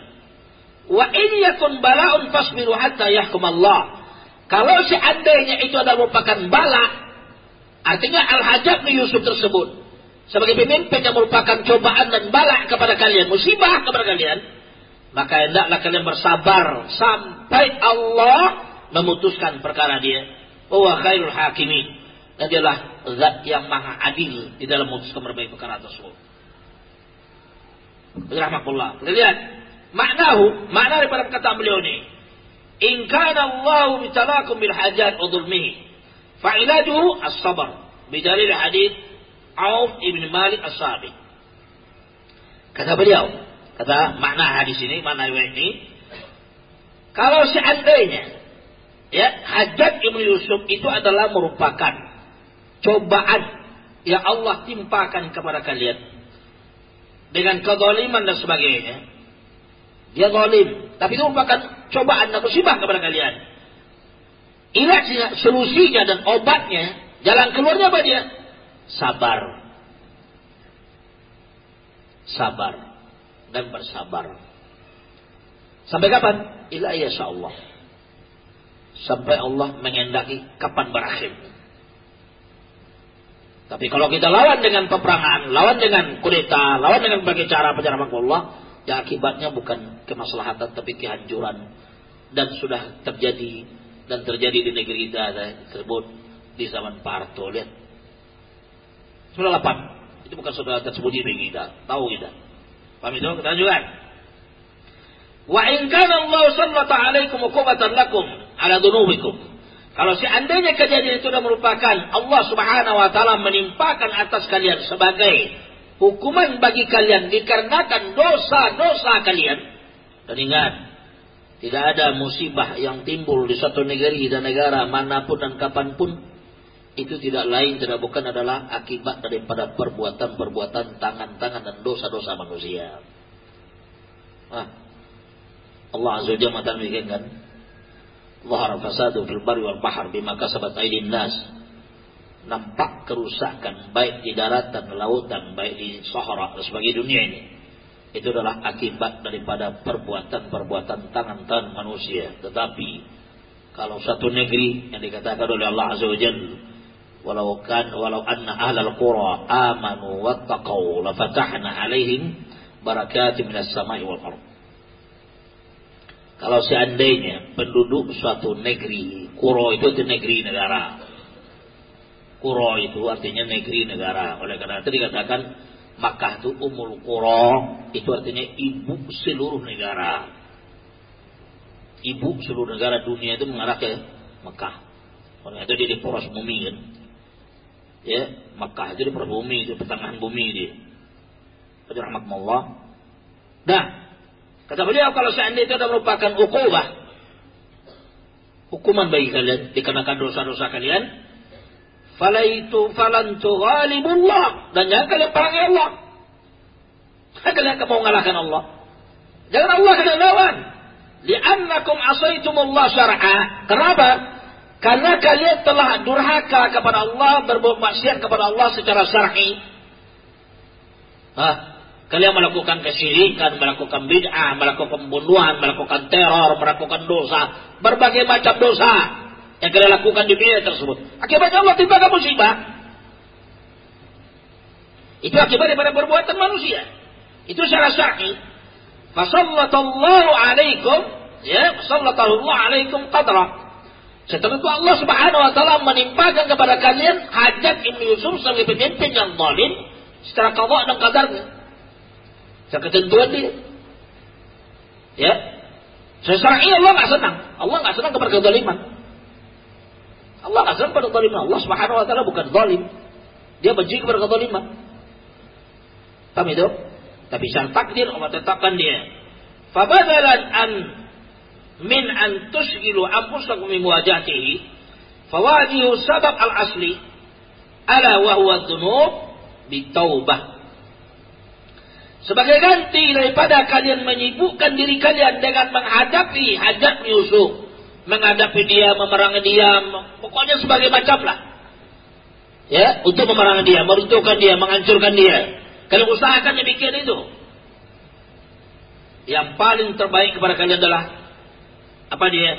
Wa ini yakun bala'un fasbiru hatta yahkum Allah. Kalau seandainya itu adalah merupakan bala, Artinya Al-Hajjaj bin Yusuf tersebut sebagai pemimpin yang merupakan cobaan dan balak kepada kalian, musibah kepada kalian, maka hendaklah kalian bersabar sampai Allah memutuskan perkara dia. Wa khairul hakimin. Dan dialah zat yang maha adil di dalam memutuskan berbagai perkara tersebut. Rahmatullah. Lihat. Maknahu, makna daripada perkataan beliau ini. In kana Allah bitalakum bil hajat wa dhulmihi. Fa'ilajuhu as-sabar. Bidalil hadith Auf ibn Malik as-Sabi. Kata beliau, kata makna hadis ini, makna riwayat ini, kalau seandainya ya hajat ibn Yusuf itu adalah merupakan cobaan yang Allah timpakan kepada kalian dengan kezaliman dan sebagainya. Dia zalim, tapi itu merupakan cobaan dan musibah kepada kalian. Inilah solusinya dan obatnya, jalan keluarnya apa dia? Sabar. Sabar. Dan bersabar. Sampai kapan? Ila ya Allah. Sampai Allah mengendaki kapan berakhir. Tapi kalau kita lawan dengan peperangan, lawan dengan kudeta, lawan dengan berbagai cara penjarahan Allah, ya akibatnya bukan kemaslahatan tapi kehancuran. Dan sudah terjadi dan terjadi di negeri kita tersebut di zaman Pak Harto lihat. Sudah 8 itu bukan saudara tersembunyi bagi kita tahu kita. Paham itu? Kita lanjutkan. Wa in kana Allah sallata alaikum uqubatan lakum ala dhunubikum kalau seandainya kejadian itu sudah merupakan Allah Subhanahu wa taala menimpakan atas kalian sebagai hukuman bagi kalian dikarenakan dosa-dosa kalian dan ingat tidak ada musibah yang timbul di suatu negeri dan negara mana pun dan kapan pun itu tidak lain tidak bukan adalah akibat daripada perbuatan-perbuatan tangan-tangan dan dosa-dosa manusia. Ah. Allah Azza wa Jalla mengatakan kan. Zahar fasadu fil barri wal bahr bima kasabat aydin nas. Nampak kerusakan baik di daratan, lautan, baik di Sahara sebagai dunia ini itu adalah akibat daripada perbuatan-perbuatan tangan-tangan manusia. Tetapi kalau satu negeri yang dikatakan oleh Allah Azza wa Jalla walau kan walau anna ahlal qura amanu wattaqau la fatahna alaihim barakatim minas samai wal ard. Kalau seandainya penduduk suatu negeri, kuro itu itu negeri negara. Kuro itu artinya negeri negara. Oleh karena itu dikatakan Makkah itu umul kuro itu artinya ibu seluruh negara. Ibu seluruh negara dunia itu mengarah ke Mekah. Oleh itu dia di poros bumi kan. Ya, Mekah itu di poros bumi, itu pertengahan bumi dia. Itu rahmatullah. Nah, kata beliau kalau seandainya itu adalah merupakan ukubah, hukuman bagi kalian dikarenakan dosa-dosa kalian, falaitu falan tughalibullah dan jangan kalian perangi Allah. Kalian mau mengalahkan Allah. Jangan Allah kalian lawan. Li'annakum asaitumullah syar'a. Kenapa? Karena kalian telah durhaka kepada Allah, berbuat maksiat kepada Allah secara syar'i. Hah? Kalian melakukan kesyirikan, melakukan bid'ah, melakukan pembunuhan, melakukan teror, melakukan dosa, berbagai macam dosa yang kalian lakukan di dunia tersebut. Akibatnya Allah timbulkan musibah. Itu akibat daripada perbuatan manusia. Itu secara syar'i. Fasallatallahu alaikum ya, sallallahu alaikum qadra. Setelah itu Allah Subhanahu wa taala menimpakan kepada kalian hajat Ibnu Yusuf sebagai pemimpin yang zalim secara qada dan qadarnya. Secara ketentuan dia. Ya. Secara Allah nggak senang. Allah nggak senang kepada kezaliman. Allah nggak senang pada zaliman. Allah subhanahu wa ta'ala bukan zalim. Dia benci kepada kezaliman. Paham itu? Tapi secara takdir Allah tetapkan dia. Fabadalan an min an tusgilu anfusakum min muwajatihi fawajihu sabab al-asli ala wa huwa dhunub bitaubah. Sebagai ganti daripada kalian menyibukkan diri kalian dengan menghadapi hajat Yusuf menghadapi dia, memerangi dia, pokoknya sebagai macam lah. Ya, untuk memerangi dia, meruntuhkan dia, menghancurkan dia. Kalian usahakan demikian itu. Yang paling terbaik kepada kalian adalah apa dia?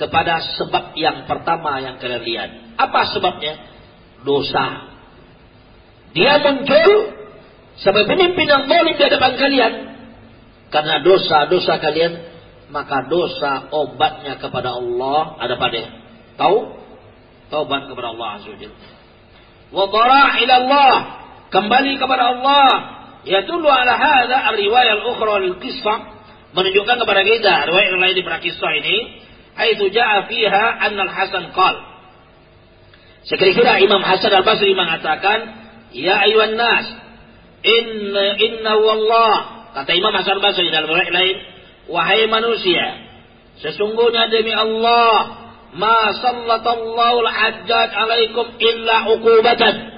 Kepada sebab yang pertama yang kalian lihat. Apa sebabnya? Dosa. Dia muncul sebagai pemimpin yang zalim di hadapan kalian. Karena dosa-dosa kalian maka dosa obatnya kepada Allah ada pada. Tahu? Taubat kepada Allah azza wa ila Allah. Kembali kepada Allah. Yadullu ala hadha riwayat al-ukhra lil qissah menunjukkan kepada kita riwayat lain di kisah ini. Haitsu jaa fiha anna al-Hasan qal. Sekira-kira Imam Hasan Al-Basri mengatakan ya ayuhan nas inna inna wallah kata Imam Hasan Al-Basri dalam riwayat lain Wahai manusia, sesungguhnya demi Allah, ma sallatallahu al-hajjaj alaikum illa uqubatan.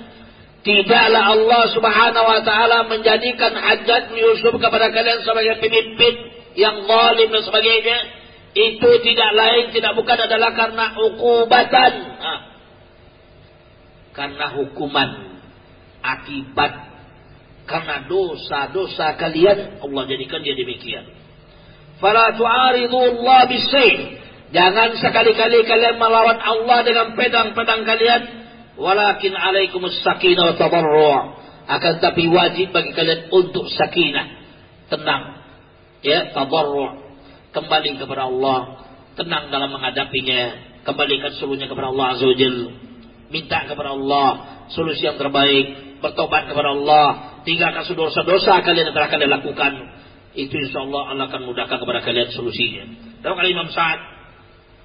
Tidaklah Allah subhanahu wa ta'ala menjadikan hajat Yusuf kepada kalian sebagai pemimpin yang zalim dan sebagainya. Itu tidak lain, tidak bukan adalah karena ukubatan. Nah, karena hukuman. Akibat. Karena dosa-dosa kalian, Allah jadikan dia demikian. Fala tu'aridu Allah bisayf. Jangan sekali-kali kalian melawan Allah dengan pedang-pedang kalian. Walakin alaikumus sakinah wa tabarru' Akan tapi wajib bagi kalian untuk sakinah. Tenang. Ya, tabarru' Kembali kepada Allah. Tenang dalam menghadapinya. Kembalikan seluruhnya kepada Allah Azza wa Minta kepada Allah solusi yang terbaik. Bertobat kepada Allah. Tinggalkan dosa-dosa kalian yang telah kalian lakukan itu insya Allah Allah akan mudahkan kepada kalian solusinya. Dalam kali Imam Sa'ad,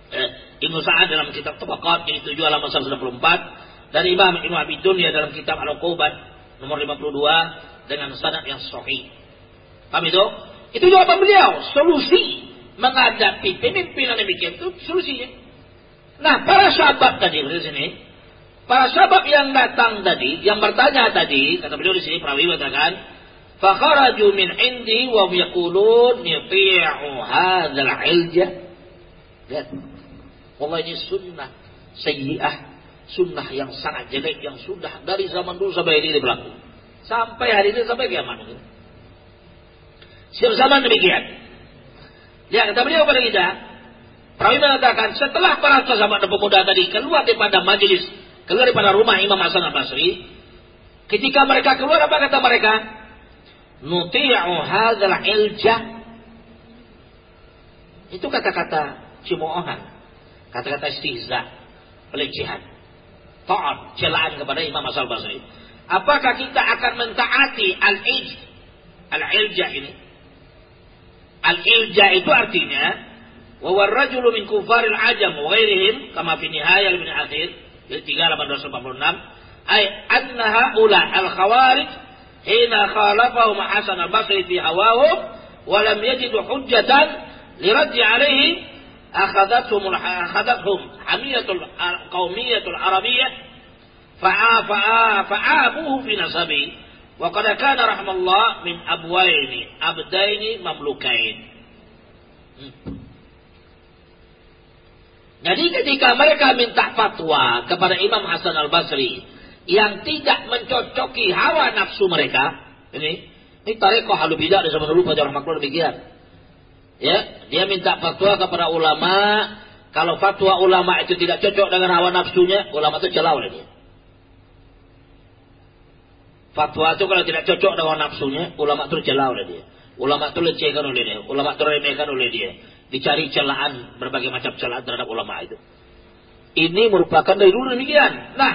eh, Ibnu Sa'ad dalam kitab Tabaqat ini 7 halaman 164 dan Imam Ibnu Abi Dunya dalam kitab Al-Uqubat nomor 52 dengan sanad yang sahih. Paham itu? Itu jawaban beliau, solusi menghadapi pemimpinan demikian itu solusinya. Nah, para sahabat tadi di sini, para sahabat yang datang tadi, yang bertanya tadi, kata beliau di sini perawi katakan, Fakharaju min indi wa yaqulun nuti'u hadzal ilja. Lihat. Allah ini sunnah sayyi'ah, sunnah yang sangat jelek yang sudah dari zaman dulu sampai ini berlaku. Sampai hari ini sampai kiamat. Setiap zaman demikian. Lihat kata beliau kepada kita, Perawi mengatakan setelah para sahabat dan pemuda tadi keluar daripada majelis, keluar daripada rumah Imam Hasan Al Basri, ketika mereka keluar apa kata mereka? nuti'u hadzal ilja itu kata-kata cemoohan kata-kata istihza pelecehan Ta'at, celaan kepada Imam Hasan Basri. Apakah kita akan mentaati al-ij, al-ilja ini? Al-ilja itu artinya wa warrajulu min kufaril ajam wa ghairihim kama fi nihaya ibn akhir 386 أي أن هؤلاء الخوارج حين خالفهم حسن البصري في هواهم ولم يجدوا حجة لرد عليه أخذتهم أخذتهم حمية القومية العربية فعابوه في نسبه وقد كان رحم الله من أبوين عبدين مملوكين Jadi ketika mereka minta fatwa kepada Imam Hasan al-Basri yang tidak mencocoki hawa nafsu mereka, ini ini tarekoh halu bidah di zaman dulu pada rahmatullah demikian. Ya, dia minta fatwa kepada ulama. Kalau fatwa ulama itu tidak cocok dengan hawa nafsunya, ulama itu celah oleh dia. Fatwa itu kalau tidak cocok dengan nafsunya, ulama itu celah oleh dia. Ulama itu lecehkan oleh dia, ulama itu remehkan oleh dia. Dicari celaan, berbagai macam celaan terhadap ulama itu. Ini merupakan dari dulu demikian. Nah,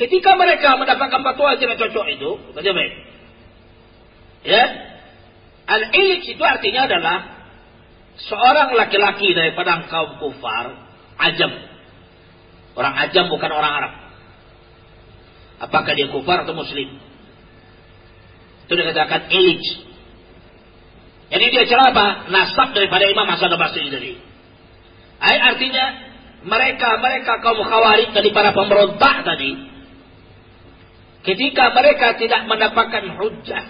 ketika mereka mendapatkan fatwa yang tidak cocok itu, bagaimana? Ya, al-ilj itu artinya adalah seorang laki-laki daripada kaum kufar, ajam. Orang ajam bukan orang Arab. Apakah dia kufar atau muslim? Itu dikatakan ilij. Jadi dia cerah apa? Nasab daripada Imam Hasan al-Basri tadi. Artinya mereka mereka kaum khawarij tadi para pemberontak tadi ketika mereka tidak mendapatkan hujah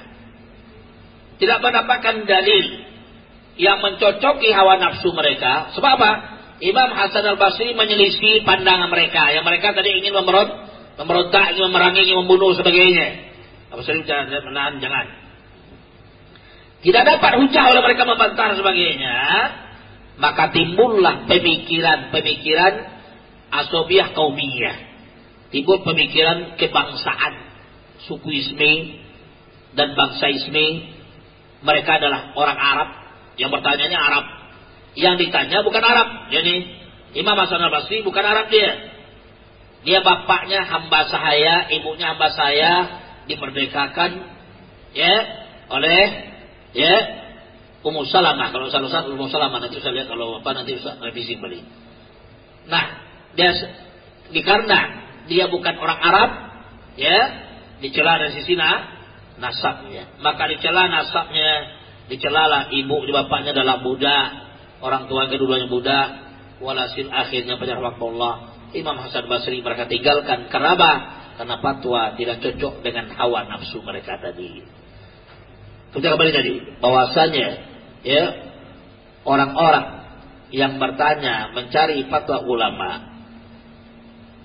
tidak mendapatkan dalil yang mencocoki hawa nafsu mereka. Sebab apa? Imam Hasan al-Basri menyelisih pandangan mereka. Yang mereka tadi ingin memerot, memberontak, ingin memerangi, ingin membunuh sebagainya. Apa saja jangan menahan, jangan. Tidak dapat hujah oleh mereka membantah sebagainya. Maka timbullah pemikiran-pemikiran asobiah kaumiyah. Timbul pemikiran kebangsaan, sukuisme dan bangsaisme. Mereka adalah orang Arab, yang bertanyanya Arab. Yang ditanya bukan Arab. Jadi Imam Hasan al-Basri bukan Arab dia. Dia bapaknya hamba saya, ibunya hamba saya dimerdekakan ya oleh ya Ummu Salamah. Kalau salah satu Ummu Salamah nanti saya lihat kalau apa nanti bisa revisi kembali. Nah, dia dikarena dia bukan orang Arab, ya, dicela dari sisi nasabnya. Maka dicela nasabnya dicelalah ibu di bapaknya dalam budak, orang tua keduanya budak, walasin akhirnya pada Allah Imam Hasan Basri mereka tinggalkan kenapa? Karena fatwa tidak cocok dengan hawa nafsu mereka tadi. Kita kembali tadi bahwasanya ya orang-orang yang bertanya mencari fatwa ulama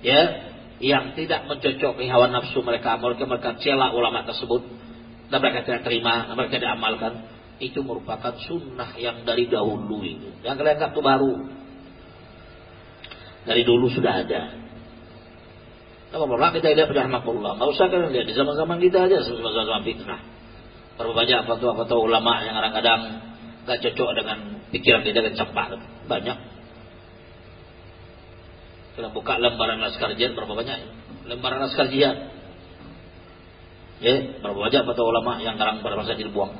ya yang tidak mencocoki hawa nafsu mereka mereka mereka cela ulama tersebut dan mereka tidak terima mereka tidak amalkan itu merupakan sunnah yang dari dahulu itu. Yang kalian itu baru. Dari dulu sudah ada. Apa apa kita lihat pada rahmatullah. Nggak usah kalian lihat di zaman-zaman kita aja zaman-zaman fitnah. Berapa banyak fatwa-fatwa ulama yang kadang-kadang gak cocok dengan pikiran kita dan cepat. Banyak. Kita buka lembaran laskar jihad berapa banyak? Lembaran laskar jihad. Ya, berapa banyak fatwa ulama yang kadang pada masa dibuang.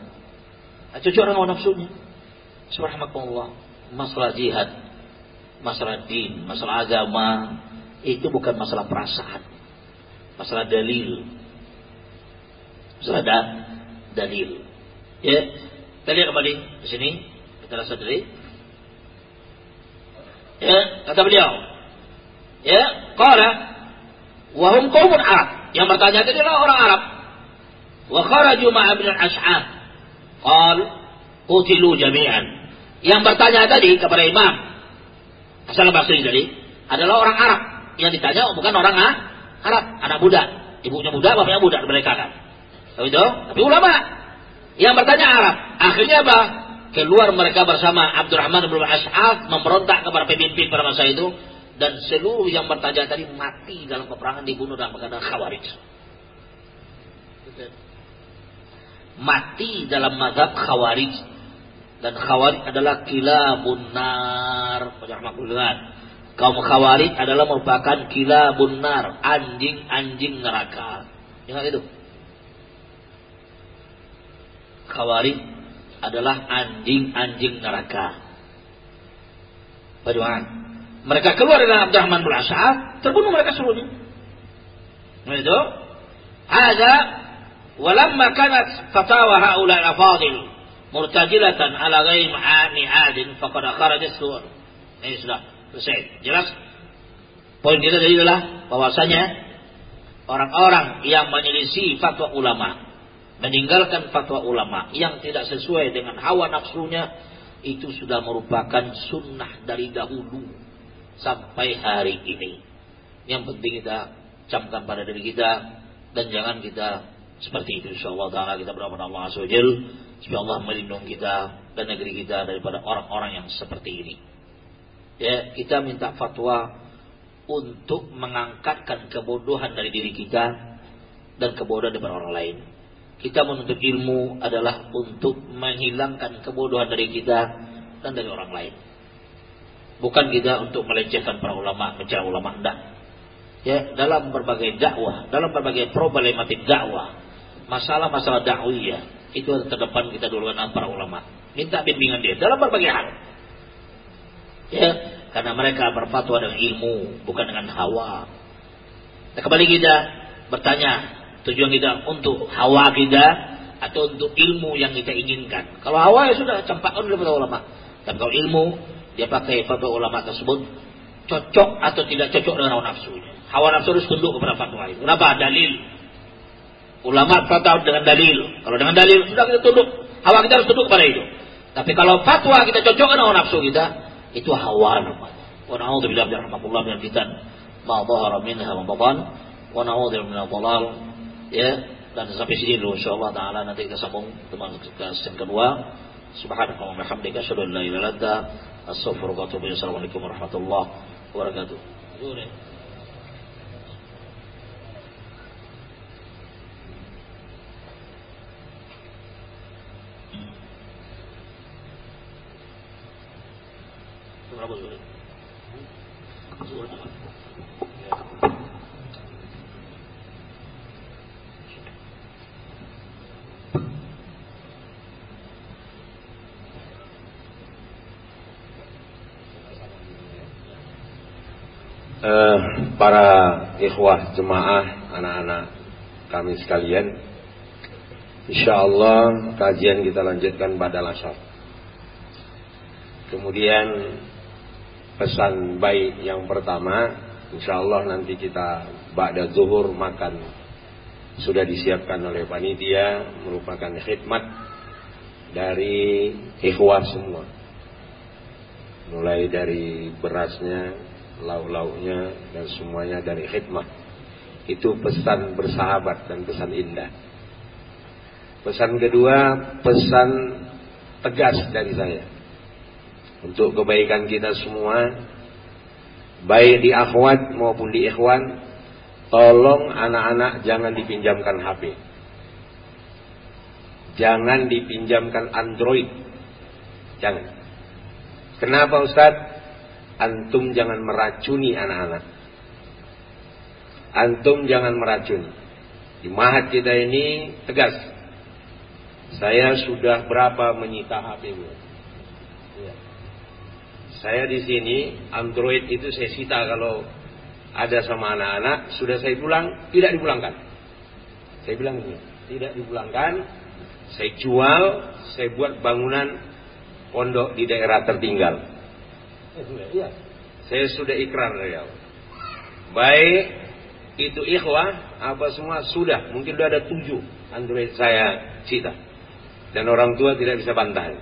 Cocok dengan nafsunya. Subhanallah. Masalah jihad, masalah din, masalah agama itu bukan masalah perasaan. Masalah dalil. Masalah dalil. Ya, kita lihat kembali di sini. Kita rasa dari. Ya, kata beliau. Ya, qala wahum qaumun Arab. Yang bertanya tadi adalah orang Arab. Wa kharaju ma'a bin al-ash'ab Qal qutilu jami'an. Yang bertanya tadi kepada Imam Hasan Basri tadi adalah orang Arab. Yang ditanya bukan orang ha? Arab, anak muda. Ibunya muda, bapaknya muda mereka kan. Tahu itu? Tapi ulama yang bertanya Arab. Akhirnya apa? Keluar mereka bersama Abdurrahman bin As'af memberontak kepada pemimpin pada masa itu dan seluruh yang bertanya tadi mati dalam peperangan dibunuh dalam keadaan khawarij mati dalam mazhab khawarij dan khawarij adalah kilabun nar Kaum Khawarij adalah merupakan kila bunar, anjing-anjing neraka. Ingat itu. Khawarij adalah anjing-anjing neraka. Bagaimana? Mereka keluar dari Abdurrahman bin As'ad, terbunuh mereka seluruhnya. Nah itu. Ada walamma kanat fatawa haula al-afadil murtajilatan ala ghairi ma'ani adin faqad kharaja suwar. Ini sudah selesai. Jelas? Poin kita tadi adalah bahwasanya orang-orang yang menyelisih fatwa ulama, meninggalkan fatwa ulama yang tidak sesuai dengan hawa nafsunya itu sudah merupakan sunnah dari dahulu sampai hari ini. Yang penting kita camkan pada diri kita dan jangan kita seperti itu. Insyaallah taala kita berdoa Allah Azza supaya Allah melindungi kita dan negeri kita daripada orang-orang yang seperti ini. Ya, kita minta fatwa untuk mengangkatkan kebodohan dari diri kita dan kebodohan daripada orang lain. Kita menuntut ilmu adalah untuk menghilangkan kebodohan dari kita dan dari orang lain. Bukan kita untuk melecehkan para ulama, mencela ulama enggak. Ya, dalam berbagai dakwah, dalam berbagai problematik dakwah, masalah-masalah dakwiyah, itu terdepan kita dulu dengan para ulama. Minta bimbingan dia dalam berbagai hal. Ya, karena mereka berfatwa dengan ilmu, bukan dengan hawa. Nah, kembali kita bertanya, tujuan kita untuk hawa kita atau untuk ilmu yang kita inginkan. Kalau hawa ya sudah campakkan oleh para ulama. Dan kalau ilmu, dia pakai fatwa ulama tersebut cocok atau tidak cocok dengan hawa nafsunya. Hawa nafsu harus tunduk kepada fatwa. Kenapa? Dalil. Ulama fatwa dengan dalil. Kalau dengan dalil sudah kita tunduk. Hawa kita harus tunduk pada itu. Tapi kalau fatwa kita cocokkan dengan nafsu kita, itu hawa namanya. Wa na'udzubillah min rahmatullah min fitan ma minha wa batan. Wa na'udzubillah min dhalal. Ya, dan sampai sini dulu insyaallah taala nanti kita sambung teman ke yang kedua. Subhanallah wa bihamdika la. Assalamualaikum warahmatullahi wabarakatuh. Uh, para ikhwah jemaah anak-anak kami sekalian Insya Allah kajian kita lanjutkan pada lasar Kemudian pesan baik yang pertama insya Allah nanti kita ba'da zuhur makan sudah disiapkan oleh panitia merupakan khidmat dari ikhwah semua. Mulai dari berasnya lauk-lauknya dan semuanya dari khidmat. Itu pesan bersahabat dan pesan indah. Pesan kedua pesan tegas dari saya. Untuk kebaikan kita semua baik di akhwat maupun di ikhwan tolong anak-anak jangan dipinjamkan HP jangan dipinjamkan Android. Jangan. Kenapa Ustadz antum jangan meracuni anak-anak antum jangan meracuni di mahat kita ini tegas saya sudah berapa menyita HP-mu ya. Saya di sini Android itu saya sita kalau ada sama anak-anak sudah saya pulang tidak dipulangkan. Saya bilang ini tidak dipulangkan. Saya jual, saya buat bangunan pondok di daerah tertinggal. Iya. Saya sudah ikrar dari awal. Baik itu ikhwah apa semua sudah mungkin sudah ada tujuh Android saya cita dan orang tua tidak bisa bantah.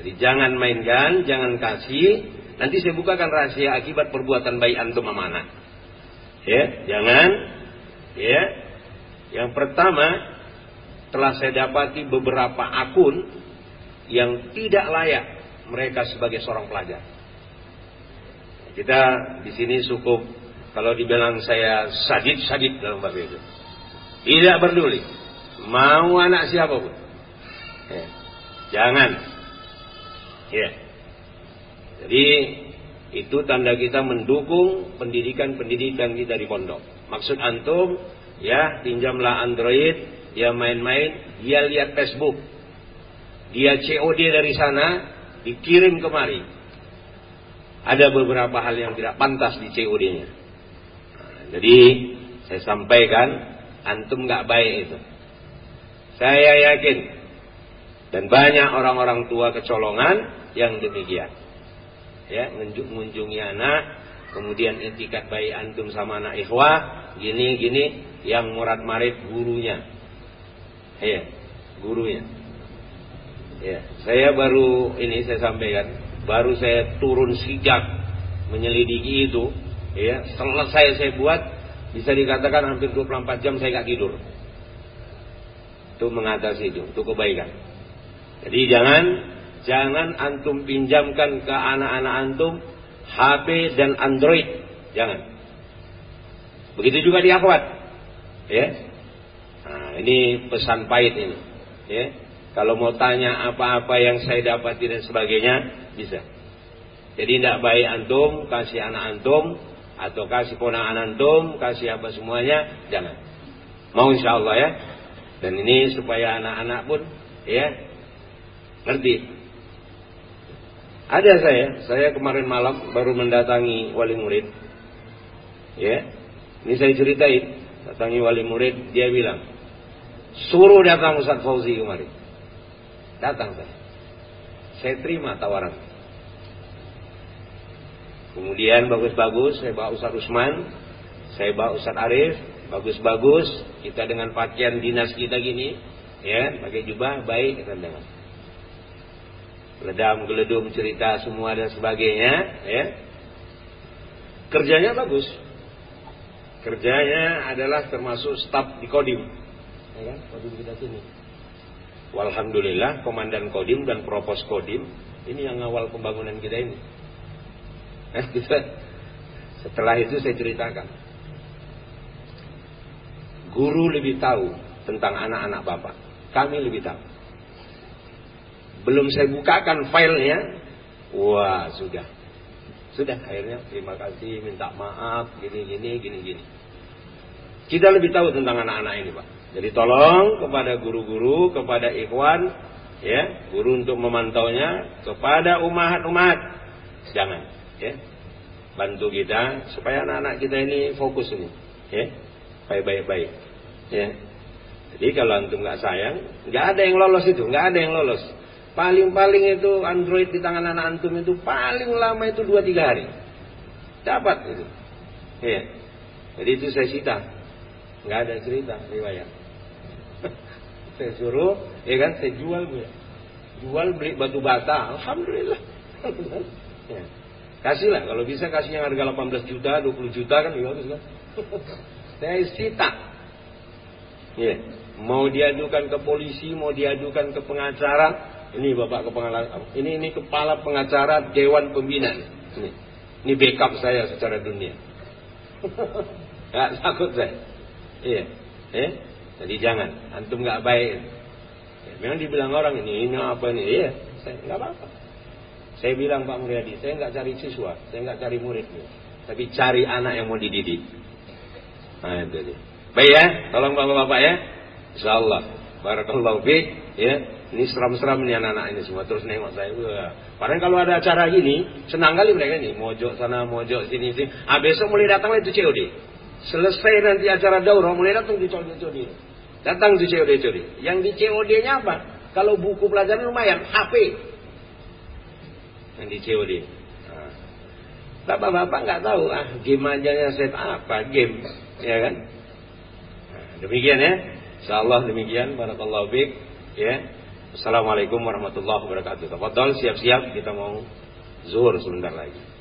Jadi jangan mainkan, jangan kasih. Nanti saya bukakan rahasia akibat perbuatan baik antum sama anak. Ya, jangan. Ya. Yang pertama, telah saya dapati beberapa akun yang tidak layak mereka sebagai seorang pelajar. Kita di sini cukup kalau dibilang saya sadid-sadid dalam bab itu. Tidak peduli. Mau anak siapa pun. Ya. Jangan Ya. Jadi itu tanda kita mendukung pendidikan-pendidikan kita di pondok. Maksud antum, ya pinjamlah Android, dia main-main, dia lihat Facebook, dia COD dari sana, dikirim kemari. Ada beberapa hal yang tidak pantas di COD-nya. Nah, jadi saya sampaikan, antum nggak baik itu. Saya yakin dan banyak orang-orang tua kecolongan yang demikian ya mengunjungi anak kemudian etikat baik antum sama anak ikhwah gini gini yang murad marid gurunya ya gurunya ya saya baru ini saya sampaikan baru saya turun sejak menyelidiki itu ya selesai saya buat bisa dikatakan hampir 24 jam saya gak tidur itu mengatasi itu itu kebaikan jadi jangan Jangan antum pinjamkan ke anak-anak antum HP dan Android. Jangan. Begitu juga di akhwat. Ya. Nah, ini pesan pahit ini. Ya. Kalau mau tanya apa-apa yang saya dapati dan sebagainya, bisa. Jadi tidak baik antum kasih anak antum atau kasih ponakan antum, kasih apa semuanya, jangan. Mau insya Allah ya. Dan ini supaya anak-anak pun ya ngerti ada saya, saya kemarin malam baru mendatangi wali murid. Ya, ini saya ceritain. Datangi wali murid, dia bilang, suruh datang Ustaz Fauzi kemarin. Datang saya. Saya terima tawaran. Kemudian bagus-bagus, saya bawa Ustaz Usman, saya bawa Ustaz Arif, bagus-bagus, kita dengan pakaian dinas kita gini, ya, pakai jubah, baik kita dengar. Ledam geledum cerita semua dan sebagainya ya. Kerjanya bagus. Kerjanya adalah termasuk staf di kodim. Ya kan? Kodim kita sini Walhamdulillah komandan kodim dan propos kodim ini yang awal pembangunan kita ini. Eh, setelah itu saya ceritakan. Guru lebih tahu tentang anak-anak bapak. Kami lebih tahu. Belum saya bukakan filenya, wah sudah, sudah akhirnya terima kasih, minta maaf, gini gini gini gini. Kita lebih tahu tentang anak-anak ini pak. Jadi tolong kepada guru-guru, kepada ikhwan, ya, guru untuk memantaunya, kepada umat-umat, jangan, ya, bantu kita supaya anak-anak kita ini fokus ini, ya, baik-baik-baik, ya. Jadi kalau antum nggak sayang, nggak ada yang lolos itu, nggak ada yang lolos. Paling-paling itu Android di tangan anak antum itu paling lama itu 2-3 hari. Dapat itu. Ya. Jadi itu saya cita. Nggak ada cerita riwayat. Saya suruh, ya kan, saya jual gue. Jual beli batu bata, alhamdulillah. ya. Kasihlah, kalau bisa kasih yang harga 18 juta, 20 juta kan ya bagus kan. saya cita. Ya. Mau diadukan ke polisi, mau diadukan ke pengacara, ini Bapak Kepala ini ini kepala pengacara Dewan Pembina. Ini. Ini backup saya secara dunia. Enggak takut saya. Iya. Eh? Jadi jangan, antum nggak baik. Ya, memang dibilang orang ini ini apa ini? Iya, saya nggak apa-apa. Saya bilang Pak Muryadi, saya nggak cari siswa, saya nggak cari murid, tapi cari anak yang mau dididik. Nah, itu dia. Baik ya, tolong bapak-bapak ya. Insyaallah. Barakallahu fiik ya. Ini seram-seram nih anak-anak ini semua terus nengok saya. Wah. Padahal kalau ada acara gini, senang kali mereka ini. Mojok sana, mojok sini, sini. Ah besok mulai datang itu COD. Selesai nanti acara daurah, mulai datang di COD. Datang di COD, COD. Yang di COD-nya apa? Kalau buku pelajaran lumayan, HP. Yang di COD. Nah. Bapak-bapak nggak tahu, ah game aja set apa, game. Ya kan? Nah, demikian ya. Insyaallah demikian. Barakallahu fiik. Ya. Assalamualaikum warahmatullahi wabarakatuh. Tafadhol siap-siap kita mau zuhur sebentar lagi.